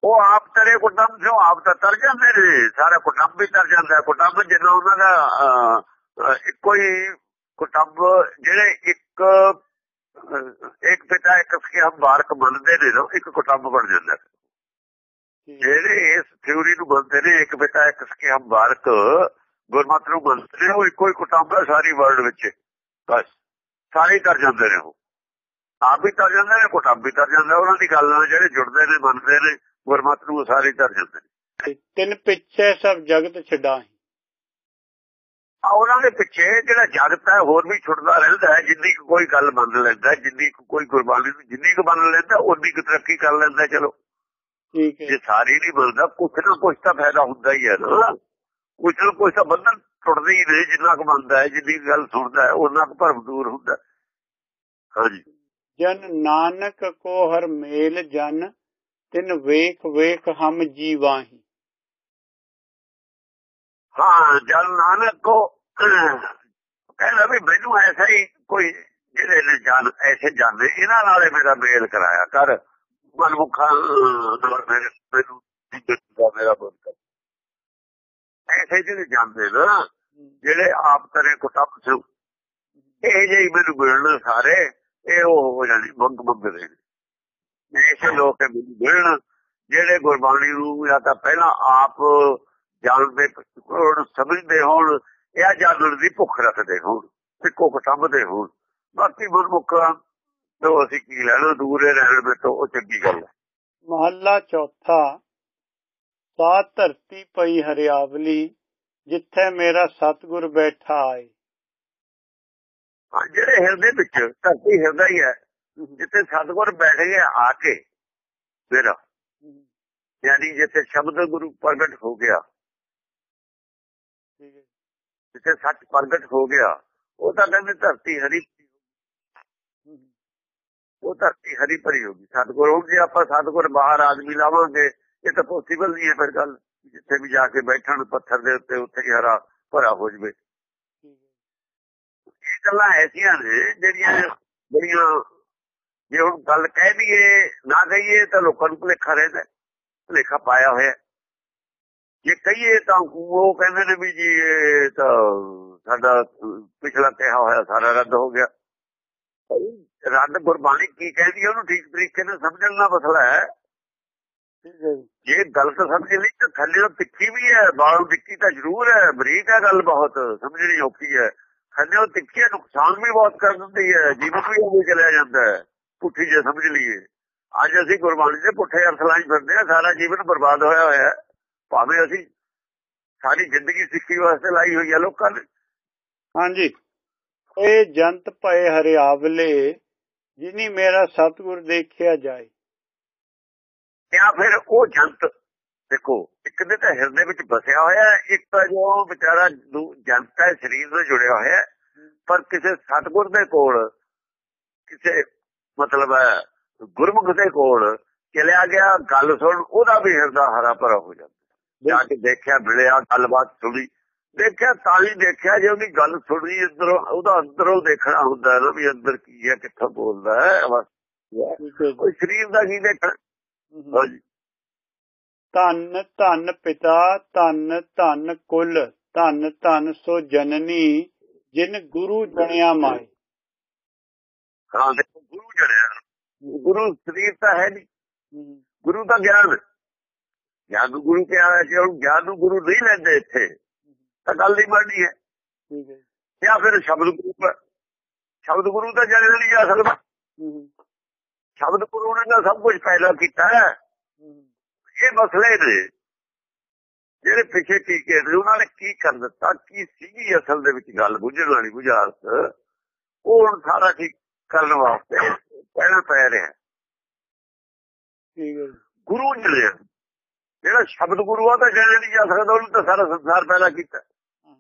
ਉਹ ਆਪ ਤੇਰੇ ਕੁਟੰਬ ਜੋ ਆਪ ਤਾਂ ਤਰ ਜਾਂਦੇ ਨੇ। ਸਾਰਾ ਕੁਟੰਬ ਵੀ ਤਰ ਜਾਂਦਾ ਕੁਟੰਬ ਜਿੰਨਾ ਉਹਨਾਂ ਦਾ ਇੱਕੋ ਹੀ ਕੁਟੰਬ ਜਿਹੜੇ ਇੱਕ ਇੱਕ ਪਿਤਾ ਇੱਕ ਹਮ ਬਾਰਕ ਮੰਨਦੇ ਨੇ ਨਾ ਇੱਕ ਕੁਟੰਬ ਬਣ ਜਾਂਦਾ। ਜਿਹੜੇ ਇਸ ਥਿਉਰੀ ਨੂੰ ਮੰਨਦੇ ਨੇ ਇੱਕ ਪਿਤਾ ਇੱਕ ਹਮ ਬਾਰਕ ਗੁਰਮਤਿ ਨੂੰ ਮੰਨਦੇ ਨੇ ਉਹ ਇੱਕੋ ਹੀ ਕੁਟੰਬ ਹੈ ਸਾਰੀ ਵਰਲਡ ਵਿੱਚ। ਬਸ ਸਾਰੇ ਤਰ ਜਾਂਦੇ ਨੇ ਉਹ। ਆਪ ਵੀ ਤਰ ਜਾਂਦੇ ਨੇ ਕੁਟੰਬ ਵੀ ਤਰ ਜਾਂਦਾ। ਉਹਨਾਂ ਦੀ ਗੱਲ ਨਾਲ ਜਿਹੜੇ ਜੁੜਦੇ ਨੇ ਮੰਨਦੇ ਨੇ ਗੁਰਮਤਿ ਨੂੰ ਸਾਰੇ ਤਰ ਜਾਂਦੇ ਨੇ। ਤਿਨ ਪਿੱਛੇ ਸਭ ਜਗਤ ਛਡਾਹੀ ਉਹਨਾਂ ਦੇ ਪਿੱਛੇ ਜਿਹੜਾ ਜਗਤ ਹੈ ਹੋਰ ਵੀ ਛੁੱਟਦਾ ਰਹਿੰਦਾ ਹੈ ਜਿੰਨੀ ਕੋਈ ਗੱਲ ਮੰਨ ਲੈਂਦਾ ਜਿੰਨੀ ਕੋਈ ਗੁਰਬਾਣੀ ਨੂੰ ਜਿੰਨੀ ਕੁ ਮੰਨ ਲੈਂਦਾ ਉਨੀ ਕੁ ਤਰੱਕੀ ਕਰ ਲੈਂਦਾ ਚਲੋ। ਠੀਕ ਹੈ। ਜੇ ਸਾਰੀ ਨਹੀਂ ਮਿਲਦਾ ਕੁਛ ਨਾ ਕੁਛ ਤਾਂ ਫਾਇਦਾ ਹੁੰਦਾ ਹੀ ਹੈ ਨਾ। ਕੁਛ ਨਾ ਕੁਛ ਤਾਂ ਬੰਧਨ ਟੁੱਟਦਾ ਹੀ ਨਹੀਂ ਜਿੰਨਾ ਕੁ ਮੰਨਦਾ ਹੈ ਜਿੰਨੀ ਗੱਲ ਸੁਣਦਾ ਹੈ ਉਹਨਾਂ ਕੁ ਭਰਮ ਦੂਰ ਹੁੰਦਾ। ਹਾਂਜੀ। ਜਨ ਨਾਨਕ ਕੋ ਹਰ ਮੇਲ ਜਨ ਤਿਨ ਵੇਖ ਵੇਖ ਹਮ ਜੀਵਾਹੀ। ਹਾਂ ਜਲ ਨਾਨਕ ਕੋ ਕਹਿੰਦਾ ਵੀ ਮੈਨੂੰ ਐਸਾ ਹੀ ਕੋਈ ਜਿਹੜੇ ਨੇ ਜਾਨ, ਐਸੇ ਜਾਂਦੇ ਇਹਨਾਂ ਨਾਲੇ ਮੇਰਾ ਮੇਲ ਕਰਾਇਆ ਕਰ। ਮਨਮੁਖਾਂ ਨਾਲ ਮੇਰੇ, ਮੈਨੂੰ ਦਾ ਮੇਰਾ ਬੰਦ ਕਰ। ਐਸੇ ਜਿਹੜੇ ਜਾਂਦੇ ਨਾ, ਜਿਹੜੇ ਆਪ ਤੇਰੇ ਕੁਟੱਬ ਸੇ ਇਹ ਜਿਹੀ ਮੈਨੂੰ ਮਿਲਣ ਸਾਰੇ, ਇਹ ਉਹ ਹੋ ਜਾਣੀ, ਮੰਗ ਮੰਗਦੇ ਨੇ। ਐਸੇ ਲੋਕ ਮੈਨੂੰ ਮਿਲਣ, ਜਿਹੜੇ ਗੁਰਬਾਣੀ ਨੂੰ ਜਾਂ ਤਾਂ ਪਹਿਲਾਂ ਆਪ ਜਾਣਦੇ ਹੋਣ, ਸਮਝਦੇ ਹੋਣ ਇਹ ਜਾਣਨ ਦੀ ਭੁੱਖ ਰੱਖਦੇ ਹੋਣ ਸਿੱਕੋ ਕਟੰਬਦੇ ਹੋਣ। ਬਾਕੀ ਗੁਰਮੁਖਾਂ ਤੋਂ ਅਸੀਂ ਕੀ ਲੈਣਾ ਦੂਰੇ ਰਹਿਣ ਦੇ ਤੋਂ ਉਹ ਚੰਗੀ ਗੱਲ ਹੈ। ਮਹੱਲਾ ਚੌਥਾ ਸਾ ਧਰਤੀ ਪਈ ਹਰਿਆਵਲੀ ਜਿੱਥੇ ਮੇਰਾ ਸਤਿਗੁਰ ਬੈਠਾ ਆਏ। ਹਾਂ, ਜਿਹੜੇ ਹਿਰਦੇ ਵਿੱਚ ਧਰਤੀ ਹਿਰਦਾ ਹੀ ਹੈ ਜਿੱਥੇ ਸਤਿਗੁਰ ਬੈਠ ਗਿਆ ਆ ਕੇ ਫਿਰ ਯਾਨੀ ਜਿੱਥੇ ਸ਼ਬਦ ਗੁਰੂ ਪ੍ਰਗਟ ਹੋ ਗਿਆ। ਠੀਕ ਹੈ। ਜਿੱਥੇ ਸੱਚ ਪ੍ਰਗਟ ਹੋ ਗਿਆ, ਉਹ ਤਾਂ ਕਹਿੰਦੇ ਧਰਤੀ ਹਰੀ ਉਹ ਧਰਤੀ ਹਰੀ ਭਰੀ ਹੋਗੀ ਸਤਿਗੁਰ ਹੁਣ ਜੇ ਆਪਾਂ ਸਤਿਗੁਰ ਬਾਹਰ ਆਦਮੀ ਲਾਵਾਂਗੇ, ਇਹ ਤਾਂ ਪੋਸੀਬਲ ਨਹੀਂ ਹੈ ਫਿਰ ਗੱਲ ਜਿੱਥੇ ਵੀ ਜਾ ਕੇ ਬੈਠਣ ਪੱਥਰ ਦੇ ਉੱਤੇ ਉੱਥੇ ਹੀ ਹਰਾ ਭਰਾ ਹੋ ਜਵੇ। ਇਹ ਗੱਲਾਂ ਐਸੀਆਂ ਨੇ ਜਿਹੜੀਆਂ ਜਿਹੜੀਆਂ ਜੇ ਹੁਣ ਗੱਲ ਕਹਿ ਦਈਏ ਨਾ ਕਹੀਏ ਤਾਂ ਲੋਕਾਂ ਨੂੰ ਭੁਲੇਖਾ ਰਹਿੰਦਾ ਭੁਲੇਖਾ ਪਾਇਆ ਹੋਇਆ ਜੇ ਕਹੀਏ ਤਾਂ ਉਹ ਕਹਿੰਦੇ ਨੇ ਵੀ ਜੀ ਇਹ ਤਾਂ ਸਾਡਾ ਪਿਛਲਾ ਕਿਹਾ ਹੋਇਆ ਸਾਰਾ ਰੱਦ ਹੋ ਗਿਆ। ਰੱਦ ਗੁਰਬਾਣੀ ਕੀ ਕਹਿੰਦੀ ਉਹਨੂੰ ਠੀਕ ਤਰੀਕੇ ਨਾਲ ਸਮਝਣ ਦਾ ਮਸਲਾ ਹੈ। ਜੀ। ਗਲਤ ਸਮਝ ਲਈ ਤਾਂ ਥੱਲੇ ਤਿੱਖੀ ਵੀ ਹੈ ਬਾਹਰੋਂ ਤਿੱਖੀ ਤਾਂ ਜ਼ਰੂਰ ਹੈ ਬਰੀਕ ਹੈ ਗੱਲ ਬਹੁਤ ਸਮਝਣੀ ਔਖੀ ਹੈ। ਥੱਲੇ ਤਿੱਖੀ ਹੈ, ਨੁਕਸਾਨ ਵੀ ਬਹੁਤ ਕਰ ਦਿੰਦੀ ਹੈ ਜੀਵਨ ਵੀ ਉਹਦੇ ਚਲਿਆ ਜਾਂਦਾ ਹੈ ਪੁੱਠੀ ਜੇ ਸਮਝ ਲਈਏ। ਅੱਜ ਅਸੀਂ ਗੁਰਬਾਣੀ ਦੇ ਪੁੱਠੇ ਅਰਥ ਲਾਈ ਫਿਰਦੇ ਆ ਸਾਰਾ ਜੀਵਨ ਬਰਬਾਦ ਹੋਇਆ ਹੋਇਆ ਹੈ। ਭਾਵੇਂ ਅਸੀਂ ਸਾਰੀ ਜ਼ਿੰਦਗੀ ਸਿੱਖੀ ਵਾਸਤੇ ਲਾਈ ਹੋਈ ਹੈ ਲੋਕਾਂ ਨੇ। ਹਾਂਜੀ। ਇਹ ਜੰਤ ਭਏ ਹਰਿਆਵਲੇ ਜਿਨੀ ਮੇਰਾ ਸਤਿਗੁਰ ਦੇਖਿਆ ਜਾਏ। ਜਾਂ ਫਿਰ ਉਹ ਜੰਤ ਦੇਖੋ ਇੱਕ ਦੇ ਤਾਂ ਹਿਰਦੇ ਵਿੱਚ ਬਸਿਆ ਹੋਇਆ ਹੈ, ਇੱਕ ਤਾਂ ਜੋ ਵਿਚਾਰਾ ਜੰਤ ਹੈ ਸਰੀਰ ਨਾਲ ਜੁੜਿਆ ਹੋਇਆ ਹੈ, ਪਰ ਕਿਸੇ ਸਤਗੁਰ ਦੇ ਕੋਲ ਕਿਸੇ ਮਤਲਬ ਗੁਰਮੁਖ ਦੇ ਕੋਲ ਚਲਿਆ ਗਿਆ ਗੱਲ ਸੁਣ ਉਹਦਾ ਵੀ ਹਿਰਦਾ ਹਰਾ ਭਰਾ ਹੋ ਜਾਂਦਾ। ਜਾ ਕੇ ਦੇਖਿਆ ਮਿਲਿਆ ਗੱਲਬਾਤ ਸੁਣੀ। ਦੇਖਿਆ ਤਾਂ ਹੀ ਦੇਖਿਆ ਜੇ ਉਹਦੀ ਗੱਲ ਸੁਣੀ ਅੰਦਰੋਂ ਉਹਦਾ ਅੰਦਰੋਂ ਦੇਖਣਾ ਹੁੰਦਾ ਨਾ ਵੀ ਅੰਦਰ ਕੀ ਹੈ ਕਿੱਥੋਂ ਬੋਲਦਾ ਹੈ ਬਸ। ਕੋਈ ਸਰੀਰ ਦਾ ਕੀ ਦੇਖਣਾ। ਹਾਂਜੀ। ਧੰਨ ਧੰਨ ਪਿਤਾ ਧੰਨ ਧੰਨ ਕੁਲ ਧੰਨ ਧੰਨ ਸੋ ਜਨਨੀ ਜਿਨ ਗੁਰੂ ਜਣਿਆ ਮਾਏ। ਹਾਂ ਦੇਖੋ ਗੁਰੂ ਜੜਿਆ ਗੁਰੂ ਸਰੀਰ ਤਾਂ ਹੈ ਨਹੀਂ। ਗੁਰੂ ਤਾਂ ਗਿਆਨ ਨੂੰ ਗੁਰੂ ਕਿਹਾ ਹੈ ਜੇ ਉਹ ਨੂੰ ਗੁਰੂ ਨਹੀਂ ਲੈਂਦੇ ਇੱਥੇ ਤਾਂ ਗੱਲ ਨਹੀਂ ਬਣਨੀ ਹੈ ਠੀਕ ਹੈ ਜਾਂ ਫਿਰ ਸ਼ਬਦ ਗੁਰੂ। ਸ਼ਬਦ ਗੁਰੂ ਤਾਂ ਜਾਣਿਆ ਨਹੀਂ ਜਾ ਸਕਦਾ ਸ਼ਬਦ ਗੁਰੂ ਨੇ ਤਾਂ ਸਭ ਕੁਝ ਪਹਿਲਾਂ ਕੀਤਾ ਹੈ ਇਹ ਮਸਲੇ ਨੇ ਜਿਹੜੇ ਪਿੱਛੇ ਟੀਕੇ ਨੇ ਉਹਨਾਂ ਨੇ ਕੀ ਕਰ ਦਿੱਤਾ ਕੀ ਸੀਗੀ ਅਸਲ ਦੇ ਵਿੱਚ ਗੱਲ ਬੁੱਝਣ ਵਾਲੀ ਬੁਝਾਰਤ ਉਹ ਹੁਣ ਸਾਰਾ ਠੀਕ ਕਰਨ ਵਾਸਤੇ ਪਹਿਲਾਂ ਪੈ ਰਿਹਾ ਠੀਕ ਹੈ ਗੁਰੂ ਜਲਿਆ ਜਿਹੜਾ ਸ਼ਬਦ ਗੁਰੂ ਆ ਤਾਂ ਜਾਣਿਆ ਨਹੀਂ ਜਾ ਸਕਦਾ ਉਹਨੂੰ ਤਾਂ ਸਾਰਾ ਸੰਸਾਰ ਪੈਦਾ ਕੀਤਾ। ਹਾਂ,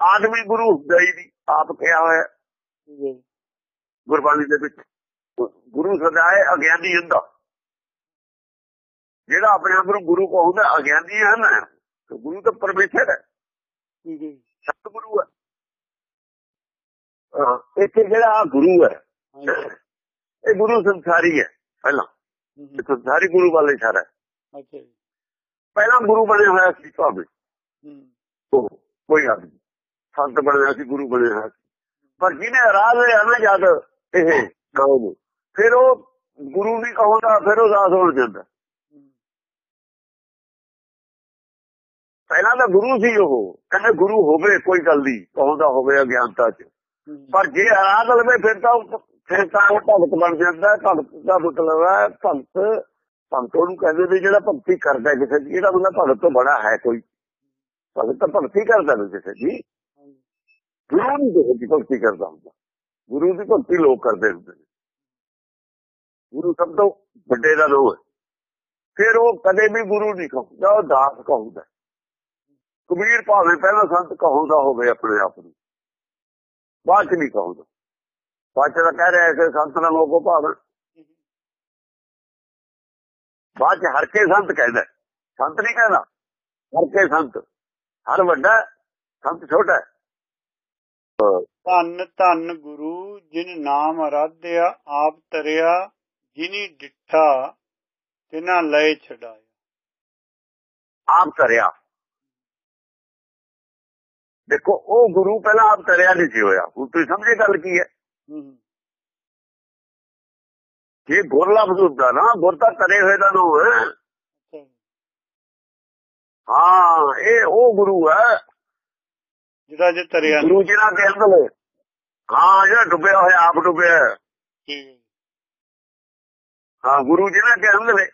ਆਦਮੀ ਗੁਰੂ ਹੁੰਦਾ ਹੀ ਨਹੀਂ ਆਪ ਕਿਹਾ ਹੋਇਆ। ਹੈ ਗੁਰਬਾਣੀ ਦੇ ਵਿੱਚ। ਗੁਰੂ ਸਦਾਏ ਅਗਿਆਨੀ ਹੁੰਦਾ। ਜਿਹੜਾ ਆਪਣੇ ਆਪ ਨੂੰ ਗੁਰੂ ਕਹੂੰਦਾ ਅਗਿਆਨੀ ਹੈ ਨਾ ਗੁਰੂ ਤਾਂ ਪਰਮੇਸ਼ਰ ਹੈ। ਹੈ ਸਤਿਗੁਰੂ ਹੈ। ਹਾਂ, ਇੱਥੇ ਜਿਹੜਾ ਗੁਰੂ ਹੈ ਇਹ ਗੁਰੂ ਸੰਸਾਰੀ ਹੈ ਪਹਿਲਾਂ। ਸੰਸਾਰੀ ਗੁਰੂ ਵਾਲੇ ਇਸ਼ਾਰਾ ਹੈ। ਅੱਛਾ ਜੀ। ਪਹਿਲਾਂ ਗੁਰੂ ਬਣਿਆ ਹੋਇਆ ਸੀ ਭਾਵੇਂ। ਉਹ ਕੋਈ ਆਦਮੀ ਸੰਤ ਬਣਿਆ ਸੀ ਗੁਰੂ ਬਣਿਆ ਹੋਇਆ ਸੀ। ਪਰ ਜਿਹਨੇ ਰਾਜ ਹੋਇਆ ਨਾ ਜਦ ਇਹ ਕਹੋ ਫਿਰ ਉਹ ਗੁਰੂ ਵੀ ਕਹੋਦਾ ਫਿਰ ਉਹ ਦਾਸ ਹੋ ਜਾਂਦਾ। ਪਹਿਲਾਂ ਤਾਂ ਗੁਰੂ ਸੀ ਉਹ। ਕਹਿੰਦੇ ਗੁਰੂ ਹੋਵੇ ਕੋਈ ਗੱਲ ਨਹੀਂ ਕਹੋਦਾ ਹੋਵੇ ਅਗਿਆਨਤਾ ਚ। ਪਰ ਜੇ ਆਰਾਧ ਲਵੇ ਫਿਰ ਤਾਂ ਫਿਰ ਤਾਂ ਉਹ ਭਗਤ ਬਣ ਜਾਂਦਾ। ਭਗਤ ਦਾ ਮਤਲਬ ਹੈ ਭਗਤ ਭਗਤ ਉਹਨੂੰ ਕਹਿੰਦੇ ਨੇ ਜਿਹੜਾ ਭਗਤੀ ਕਰਦਾ ਕਿਸੇ ਦੀ, ਜਿਹੜਾ ਬੰਦਾ ਭਗਤ ਤੋਂ ਬੜਾ ਹੈ ਕੋਈ, ਭਗਤ ਤਾਂ ਭਗਤੀ ਕਰਦਾ ਨਹੀਂ ਕਿਸੇ ਦੀ। ਗੁਰੂ ਨਹੀਂ ਕਿਸੇ ਦੀ ਭਗਤੀ ਕਰਦਾ ਹੁੰਦਾ। ਗੁਰੂ ਦੀ ਭਗਤੀ ਲੋਕ ਕਰਦੇ ਹੁੰਦੇ ਨੇ। ਗੁਰੂ ਸਭ ਤੋਂ ਵੱਡੇ ਦਾ ਨਾਮ ਹੈ। ਫਿਰ ਉਹ ਕਦੇ ਵੀ ਗੁਰੂ ਨਹੀਂ ਕਹੂਗਾ ਉਹ ਦਾਸ ਕਹੂਗਾ ਕਬੀਰ ਭਾਵੇਂ ਪਹਿਲਾਂ ਸੰਤ ਕਹੂਦਾ ਹੋਵੇ ਆਪਣੇ ਆਪ ਨੂੰ। ਬਾਅਦ ਚ ਨਹੀਂ ਕਹੂਦਾ। ਬਾਅਦ ਚ ਕਹਿ ਰਿਹਾ ਕਿ ਸੰਤ ਨਾਲ ਲੋਕੋ ਭਾਵ ਬਾਅਦ ਚ ਹਰ ਕੇ ਸੰਤ ਕਹਿੰਦਾ। ਸੰਤ ਨਹੀਂ ਕਹਿੰਦਾ ਹਰ ਕੇ ਸੰਤ ਹਰ ਵੱਡਾ ਸੰਤ ਛੋਟਾ। ਧੰਨ ਧੰਨ ਗੁਰੂ ਜਿਨ ਨਾਮ ਅਰਾਧਿਆ ਆਪ ਤਰਿਆ ਜਿਨੀ ਡਿਠਾ ਤਿਨਾ ਲਏ ਛਡਾਇਆ ਆਪ ਕਰਿਆ ਦੇਖੋ ਉਹ ਗੁਰੂ ਪਹਿਲਾਂ ਆਪ ਕਰਿਆ ਨਹੀਂ ਸੀ ਹੋਇਆ ਹੁਣ ਤੁਸੀਂ ਸਮਝੇ ਗੱਲ ਕੀ ਹੈ ਜੇ ਗੁਰ ਲਫ਼ਜ਼ ਹੁੰਦਾ ਨਾ ਗੁਰ ਤਾਂ ਕਰੇ ਹੋਏ ਦਾ ਨਾਮ ਹੈ ਇਹ ਉਹ ਗੁਰੂ ਹੈ ਜਿਹੜਾ ਜੇ ਤਰਿਆ। ਗੁਰੂ ਜਿਹਨਾਂ ਦੇ ਅੰਦਰ ਹਾਂ ਜਿਹੜਾ ਡੁੱਬਿਆ ਹੋਇਆ ਆਪ ਡੁੱਬਿਆ ਹੈ। ਗੁਰੂ ਜਿਹਨਾਂ ਦੇ ਅੰਦਰ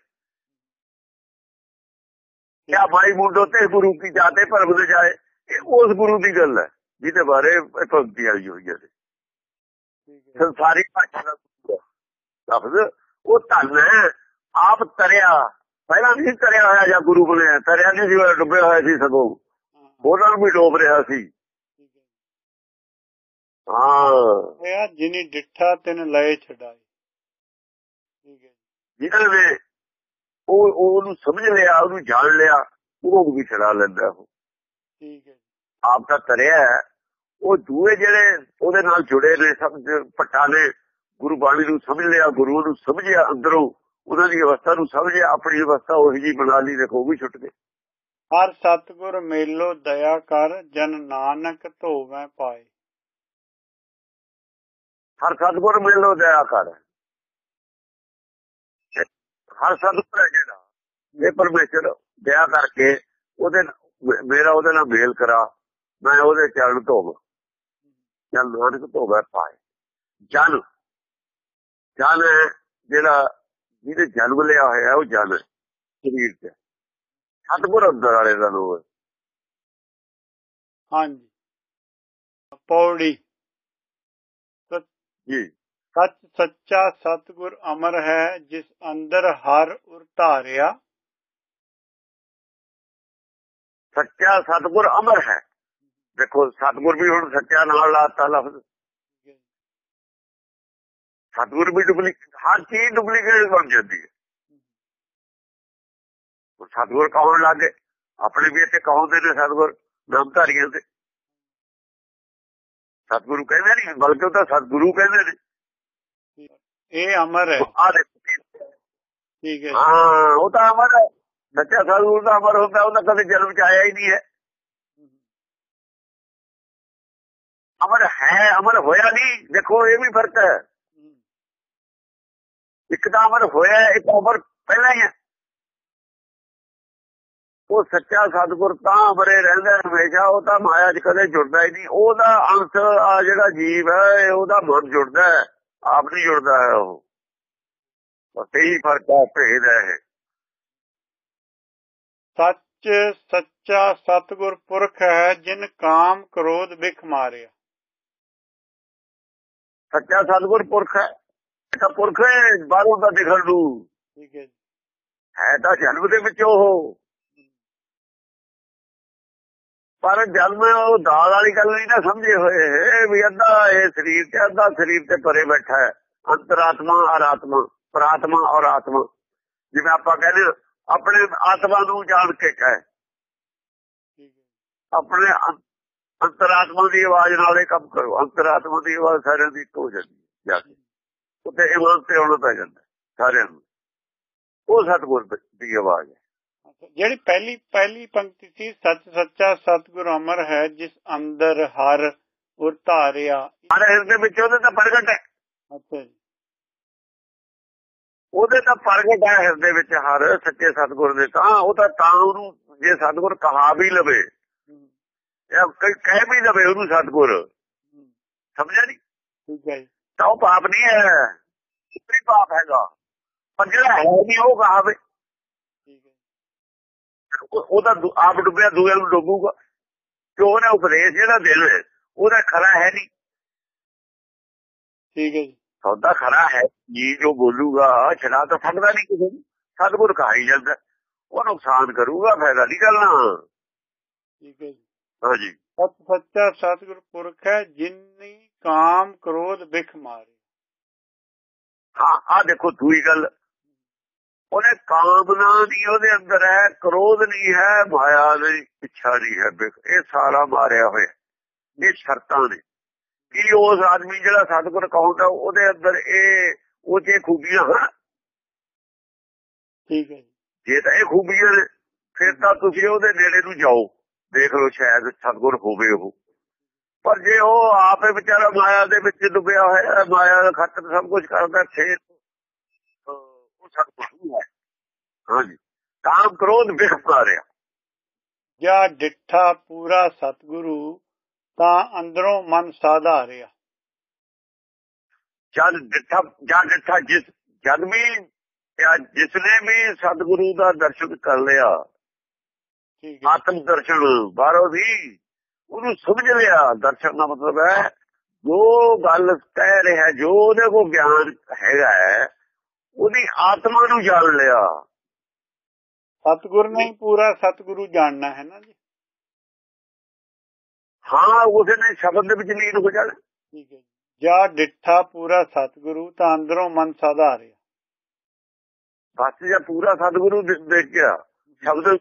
ਕਿਆ ਭਾਈ ਮੁੰਡੋ ਤੇ ਗੁਰੂ ਕੀ ਜਾਤੇ ਭਰਮ ਦੇ ਜਾਏ ਇਹ ਉਸ ਗੁਰੂ ਦੀ ਗੱਲ ਹੈ ਜਿਹਦੇ ਬਾਰੇ ਇਹ ਭਗਤੀ ਆਈ ਹੋਈ ਹੈ ਠੀਕ ਹੈ ਸੰਸਾਰੀ ਭਾਸ਼ਾ ਦਾ। ਲਫ਼ਜ਼ ਉਹ ਧੰਨ ਹੈ। ਆਪ ਤਰਿਆ ਪਹਿਲਾਂ ਨਹੀਂ ਤਰਿਆ ਹੋਇਆ ਜਾਂ ਗੁਰੂ ਬਣਿਆ ਤਰਿਆ ਨਹੀਂ ਸੀ ਡੁੱਬਿਆ ਹੋਇਆ ਸੀ ਸਗੋਂ। ਉਹਨਾਂ ਨੂੰ ਵੀ ਡੋਬ ਰਿਹਾ ਸੀ। ਹੈ। ਜਿਨੀ ਡਿਠਾ ਤਿਨ ਲਏ ਛਡਾਏ। ਠੀਕ ਹੈ ਜਿਹਨਾਂ ਨੇ ਉਹ ਉਹ ਉਹਨੂੰ ਸਮਝ ਲਿਆ ਉਹਨੂੰ ਜਾਣ ਲਿਆ ਉਹ ਵੀ ਛੜਾ ਲੈਂਦਾ ਉਹ। ਠੀਕ ਹੈ ਆਪ ਦਾ ਤਰਿਆ ਹੈ, ਉਹ ਦੂਏ ਜਿਹੜੇ ਉਹਦੇ ਨਾਲ ਜੁੜੇ ਨੇ ਸਭ ਭੱਟਾਂ ਨੇ ਗੁਰੂ ਬਾਣੀ ਨੂੰ ਸਮਝ ਲਿਆ ਗੁਰੂ ਨੂੰ ਸਮਝਿਆ ਅੰਦਰੋਂ ਉਹਨਾਂ ਦੀ ਅਵਸਥਾ ਨੂੰ ਸਮਝਿਆ ਆਪਣੀ ਅਵਸਥਾ ਉਹੀ ਜੀ ਬਣਾ ਲਈ ਦੇਖੋ ਵੀ ਛੁੱਟ ਗਏ। ਹਰ ਸਤਗੁਰ ਮੇਲੋ ਦਇਆ ਕਰ ਜਨ ਨਾਨਕ ਧੋਵੇਂ ਪਾਏ। ਹਰ ਸਤਗੁਰ ਮਿਲੋ ਦਇਆ ਕਰ। ਹਰ ਸਤਗੁਰ ਹੈ ਜਿਹੜਾ ਇਹ ਪਰਮੇਸ਼ਰ ਦਇਆ ਕਰਕੇ ਉਹਦੇ ਮੇਰਾ ਉਹਦੇ ਨਾਲ ਮੇਲ ਕਰਾ ਮੈਂ ਉਹਦੇ ਚਰਨ ਧੋਵਾਂ। ਜਨ ਨਾਨਕ ਧੋਵੇ ਪਾਏ। ਜਨ ਜਨ ਹੈ ਜਿਹੜਾ ਜਿਹਦੇ ਜਨਮ ਲਿਆ ਹੋਇਆ ਉਹ ਹੈ ਸਰੀਰ ਚ। ਸਤਗੁਰ ਅੰਦਰ ਵਾਲੇ ਦਾ ਹੈ। ਹਾਂਜੀ। ਪੌੜੀ। ਜੀ। ਸੱਚ ਸੱਚਾ ਸਤਗੁਰ ਅਮਰ ਹੈ ਜਿਸ ਅੰਦਰ ਹਰ ਉਰ ਧਾਰਿਆ। ਸੱਚਾ ਸਤਗੁਰ ਅਮਰ ਹੈ। ਦੇਖੋ ਸਤਗੁਰ ਵੀ ਹੁਣ ਸੱਚਾ ਨਾਲ ਲਾਤਾ ਲਫ਼ਜ਼। ਸਤਗੁਰ ਵੀ ਡੁਪਲੀਕੇਟ ਹਰ ਚੀਜ਼ ਡੁਪਲੀਕੇਟ ਬਣ ਜਾਂਦੀ ਹੈ। ਉਹ ਸਤਗੁਰ ਕਹਣ ਲੱਗੇ? ਆਪਣੇ ਵੀ ਇੱਥੇ ਕਹਉਂਦੇ ਨੇ ਸਤਗੁਰ? ਨਾਮਧਾਰੀਆਂ ਤੇ ਸਤਗੁਰੂ ਕਹਿੰਦੇ ਨਹੀਂ ਬਲਕਿ ਉਹ ਤਾਂ ਸਤਗੁਰੂ ਕਹਿੰਦੇ ਨੇ। ਇਹ ਅਮਰ ਹੈ। ਠੀਕ ਹੈ। ਹਾਂ ਉਹ ਤਾਂ ਅਮਰ ਹੈ। ਸੱਚਾ ਸਾਧੂ ਦਾ ਅਮਰ ਹੁੰਦਾ ਉਹਦਾ ਕਦੇ ਜਨਮ ਚ ਆਇਆ ਹੀ ਨਹੀਂ ਹੈ। ਅਮਰ ਹੈ ਅਮਰ ਹੋਇਆ ਨਹੀਂ। ਦੇਖੋ ਇਹ ਵੀ ਫ਼ਰਕ ਹੈ। ਇੱਕ ਤਾਂ ਅਮਰ ਹੋਇਆ ਇੱਕ ਅਮਰ ਪਹਿਲਾਂ ਹੀ ਹੈ। ਉਹ ਸੱਚਾ ਸਤਿਗੁਰ ਤਾਂ ਅਮਰੇ ਰਹਿੰਦਾ ਹਮੇਸ਼ਾ ਉਹ ਤਾਂ ਮਾਇਆ 'ਚ ਕਦੇ ਜੁੜਦਾ ਹੀ ਨਹੀਂ। ਉਹਦਾ ਅੰਸ਼ ਆ ਜਿਹੜਾ ਜੀਵ ਹੈ ਉਹਦਾ ਮਨ ਜੁੜਦਾ ਹੈ ਆਪ ਨਹੀਂ ਜੁੜਦਾ ਹੈ ਉਹ। ਬਸ ਇਹੀ ਫ਼ਰਕ ਹੈ ਭੇਦ ਹੈ ਸੱਚ ਸੱਚਾ ਸਤਗੁਰ ਪੁਰਖ ਹੈ ਜਿਨ ਕਾਮ ਕ੍ਰੋਧ ਵਿਖ ਮਾਰਿਆ। ਸੱਚਾ ਸਤਿਗੁਰ ਪੁਰਖ ਹੈ। ਤਾਂ ਪੁਰਖ ਹੈ ਬਾਹਰੋਂ ਦਾ ਦਿਖਣ ਨੂੰ। ਠੀਕ ਹੈ ਹੈ ਤਾਂ ਜਨਮ ਦੇ ਵਿੱਚ ਉਹ। ਪਰ ਜਨਮ ਉਹ ਦਾਲ ਵਾਲੀ ਗੱਲ ਨਹੀਂ ਨਾ ਸਮਝੇ ਹੋਏ। ਵੀ ਅੱਧਾ ਇਹ ਸਰੀਰ ਤੇ ਅੱਧਾ ਸਰੀਰ ਤੇ ਪਰੇ ਬੈਠਾ ਹੈ। ਅੰਤਰਾਤਮਾ ਔਰ ਆਤਮਾ ਪ੍ਰਾਤਮਾ ਔਰ ਆਤਮਾ ਜਿਵੇਂ ਆਪਾਂ ਕਹਿੰਦੇ ਆਪਣੇ ਆਤਮਾ ਨੂੰ ਜਾਣ ਕੇ ਕਹੇ। ਆਪਣੇ ਅੰਤਰਾਤਮਾ ਦੀ ਆਵਾਜ਼ ਨਾਲ ਇਹ ਕੰਮ ਕਰੋ। ਅੰਤਰਾਤਮਾ ਦੀ ਆਵਾਜ਼ ਸਾਰਿਆਂ ਦੀ ਇੱਕੋ ਹੋ ਜਾਂਦੀ ਹੈ ਉੱਤੇ ਇਮਾਨ ਤੇ ਆਉਣਾ ਪੈ ਜਾਂਦਾ ਸਾਰਿਆਂ ਨੂੰ। ਉਹ ਸਤਿਗੁਰ ਦੀ ਆਵਾਜ਼ ਹੈ। ਜਿਹੜੀ ਪਹਿਲੀ ਪਹਿਲੀ ਪੰਕਤੀ ਸੀ ਸੱਚ ਸੱਚਾ ਸਤਗੁਰ ਅਮਰ ਹੈ ਜਿਸ ਅੰਦਰ ਹਰ ਉਰ ਧਾਰਿਆ ਸਾਰੇ ਹਿਰਦੇ ਵਿੱਚ ਉਹਦੇ ਤਾਂ ਪ੍ਰਗਟ ਹੈ। ਅੱਛਾ ਜੀ। ਉਹਦੇ ਤਾਂ ਪ੍ਰਗਟ ਹੈ ਹਿਰਦੇ ਵਿੱਚ ਹਰ ਸੱਚੇ ਸਤਿਗੁਰ ਦੇ ਤਾਂ। ਉਹ ਤਾਂ ਤਾਂ ਉਹਨੂੰ ਜੇ ਸਤਿਗੁਰ ਕਹਾ ਵੀ ਲਵੇ ਜਾਂ ਕਹਿ ਵੀ ਲਵੇ ਉਹਨੂੰ ਸਤਿਗੁਰ। ਸਮਝਿਆ ਨਹੀਂ ਠੀਕ ਹੈ ਜੀ। ਤਾਂ ਉਹ ਪਾਪ ਨਹੀਂ ਹੈ। ਕਿਤਰੀ ਪਾਪ ਹੈਗਾ। ਪਰ ਜਿਹੜਾ ਹੈ ਨਹੀਂ ਉਹ ਕਹਾਵੇ ਹੈ। ਉਹਦਾ ਆਪ ਡੁੱਬਿਆ ਦੂਏ ਨੂੰ ਡੁੱਬੂਗਾ। ਕਿ ਉਹਨੇ ਉਪਦੇਸ਼ ਜਿਹੜਾ ਹੈ, ਉਹਦਾ ਖਰਾ ਹੈ ਨਹੀਂ। ਠੀਕ ਹੈ ਜੀ। ਸੌਦਾ ਖਰਾ ਹੈ। ਜੀ ਜੋ ਬੋਲੂਗਾ ਛੜਾ ਤਾਂ ਸਕਦਾ ਨਹੀਂ ਕਿਸੇ ਨੂੰ। ਸਤਿਗੁਰ ਕਹਾਈ ਜਾਂਦਾ ਉਹ ਨੁਕਸਾਨ ਕਰੂਗਾ ਫਾਇਦਾ ਨਹੀਂ ਕਰਨਾ। ਠੀਕ ਹੈ ਜੀ। ਹਾਂਜੀ। ਸੱਚ ਸੱਚਾ ਸਤਗੁਰ ਪੁਰਖ ਹੈ ਜਿਨੀ ਕਾਮ ਕ੍ਰੋਧ ਵਿਖ ਮਾਰੇ। ਹਾਂ ਆ ਦੇਖੋ ਦੂਈ ਗੱਲ। ਉਹਨੇ ਕਾਮਨਾ ਦੀ ਉਹਦੇ ਅੰਦਰ ਹੈ ਕ੍ਰੋਧ ਨਹੀਂ ਹੈ ਮਾਇਆ ਦੀ ਇੱਛਾ ਨਹੀਂ ਹੈ ਬਿਖ- ਇਹ ਸਾਰਾ ਮਾਰਿਆ ਹੋਇਆ। ਇਹ ਸ਼ਰਤਾਂ ਨੇ। ਕਿ ਉਸ ਆਦਮੀ ਜਿਹੜਾ ਸਤਿਗੁਰ ਕਹੋਂਦਾ ਉਹਦੇ ਅੰਦਰ ਇਹ ਉਹ ਜੇ ਖੂਬੀਆਂ ਹਨ ਠੀਕ ਹੈ ਜੀ। ਜੇ ਤਾਂ ਇਹ ਖੂਬੀਆਂ ਨੇ ਫਿਰ ਤਾਂ ਤੁਸੀਂ ਉਹਦੇ ਨੇੜੇ ਨੂੰ ਜਾਓ। ਦੇਖ ਲਓ ਸ਼ਾਇਦ ਸਤਿਗੁਰ ਹੋਵੇ ਉਹ। ਪਰ ਜੇ ਉਹ ਆਪੇ ਵਿਚਾਰਾ ਮਾਇਆ ਦੇ ਵਿੱਚ ਡੁੱਬਿਆ ਹੋਇਆ ਮਾਇਆ ਦਾ ਖਾਤਰ ਸਭ ਕੁਝ ਕਰਦਾ ਫਿਰ ਅਹ, ਉਹ ਸਤਿਗੁਰ ਹੈ। ਹਾਂਜੀ। ਕਾਮ ਕ੍ਰੋਧ ਵਿਖ ਜਾ ਡਿੱਠਾ ਪੂਰਾ ਸਤਗੁਰੂ ਤਾਂ ਅੰਦਰੋਂ ਮਨ ਸਾਧਾਰਿਆ। ਜਦ ਡਿੱਠਾ ਜਦ ਡਿੱਠਾ ਜਿਸ ਜਦ ਵੀ ਜਾਂ ਜਿਸਨੇ ਵੀ ਸਤਿਗੁਰੂ ਦਾ ਦਰਸ਼ਨ ਕਰ ਲਿਆ ਆਤਮ ਦਰਸ਼ਨ ਬਾਹਰੋਂ ਦੀ ਉਹਨੂੰ ਸਮਝ ਲਿਆ। ਦਰਸ਼ਨ ਦਾ ਮਤਲਬ ਹੈ ਜੋ ਗੱਲ ਕਹਿ ਰਿਹਾ ਜੋ ਉਹਦੇ ਕੋਲ ਗਿਆਨ ਹੈਗਾ ਹੈ ਉਹਦੀ ਆਤਮਾ ਨੂੰ ਜਾਣ ਲਿਆ। ਸਤਗੁਰ ਨੇ ਪੂਰਾ ਸਤਗੁਰੂ ਜਾਣਨਾ ਹੈ ਨਾ ਜੀ? ਹਾਂ ਉਹਦੇ ਨੇ ਸ਼ਬਦ ਦੇ ਵਿੱਚ ਲੀਨ ਹੋ ਜਾਣਾ। ਠੀਕ ਹੈ। ਜੀ। ਡਿੱਠਾ ਪੂਰਾ ਸਤਗੁਰੂ ਤਾਂ ਅੰਦਰੋਂ ਮਨ ਸਾਧਾਰਿਆ ਬਸ ਜਾਂ ਪੂਰਾ ਸਤਿਗੁਰੂ ਦੇ- ਦੇਖ ਗਿਆ। ਸ਼ਬਦ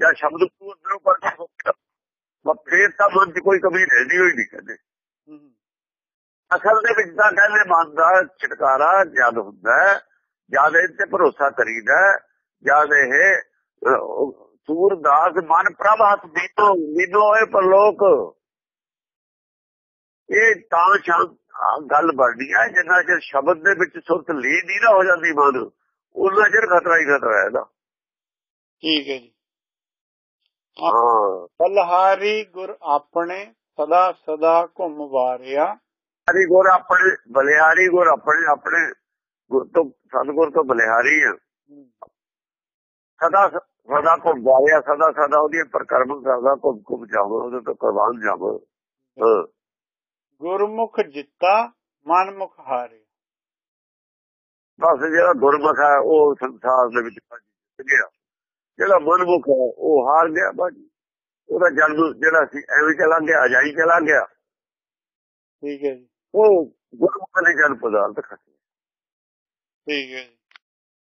ਜਾਂ ਸ਼ਬਦ ਨੂੰ ਅੰਦਰੋਂ ਕੇ ਬਸ ਫੇਰ ਤਾਂ ਮਨ 'ਚ ਕੋਈ ਕਮੀ ਰਹਿੰਦੀ ਹੋਈ ਨਹੀਂ ਕਹਿੰਦੇ। ਅਸਲ ਦੇ ਵਿੱਚ ਤਾਂ ਕਹਿੰਦੇ ਮਨ ਦਾ ਛਟਕਾਰਾ ਜਦ ਹੁੰਦਾ ਜਦ ਇਹ ਤੇ ਭਰੋਸਾ ਕਰੀਦਾ ਜਦ ਇਹ ਸੂਰਦਾਸ ਮਨ ਪ੍ਰਭ ਹੱਥ ਦੀਤੋ ਦੀਨੋ ਇਹ ਪਰਲੋਕ। ਇਹ ਤਾਂ ਆਹ ਗੱਲ ਬਣਦੀ ਹੈ ਜਿੰਨਾ ਚਿਰ ਸ਼ਬਦ ਦੇ ਵਿੱਚ ਸੁਰਤ ਲੀਨ ਨਹੀਂ ਨਾ ਹੋ ਜਾਂਦੀ ਮਨ ਉਹਨਾਂ ਚਿਰ ਖਤਰਾ ਹੀ ਖਤਰਾ ਹੈ ਇਹਦਾ। ਠੀਕ ਹੈ ਜੀ। ਬਲਹਾਰੀ ਗੁਰ ਆਪਣੇ ਸਦਾ ਸਦਾ ਘੁੰਮ ਵਾਰਿਆ। ਹਰੀ ਗੁਰ ਆਪਣੇ ਬਲਿਹਾਰੀ ਗੁਰ ਆਪਣੇ ਆਪਣੇ ਗੁਰ ਤੋਂ ਸਤਿਗੁਰ ਤੋਂ ਬਲਿਹਾਰੀ ਆ। ਸਦਾ ਸਦਾ ਕੋ ਵਾਰਿਆ ਸਦਾ ਸਦਾ ਉਹਦੀ ਪ੍ਰਕਰਮ ਕਰਦਾ ਕੋ ਕੋ ਜਾਵੋ ਉਹਦੇ ਤੋਂ ਕੁਰਬਾਨ ਜਾਵੋ। ਗੁਰਮੁਖ ਜਿੱਤਾ ਮਨਮੁਖ ਹਾਰਿਆ। ਬਸ ਜਿਹੜਾ ਗੁਰਮੁਖ ਹੈ ਉਹ ਸੰਸਾਰ ਦੇ ਵਿੱਚ ਭੱਜ ਗਿਆ। ਜਿਹੜਾ ਮਨਮੁਖ ਹੈ ਉਹ ਹਾਰ ਗਿਆ ਬਾਜੀ ਉਹਦਾ ਜਨਮ ਜਿਹੜਾ ਸੀ ਐਵੇਂ ਚਲਾ ਗਿਆ ਅਜਾਈ ਚਲਾ ਗਿਆ। ਠੀਕ ਹੈ ਉਹ ਗੁਰਮੁਖ ਨੇ ਜਨ ਪਦਾਰਥ ਖੱਟਿਆ ਠੀਕ ਹੈ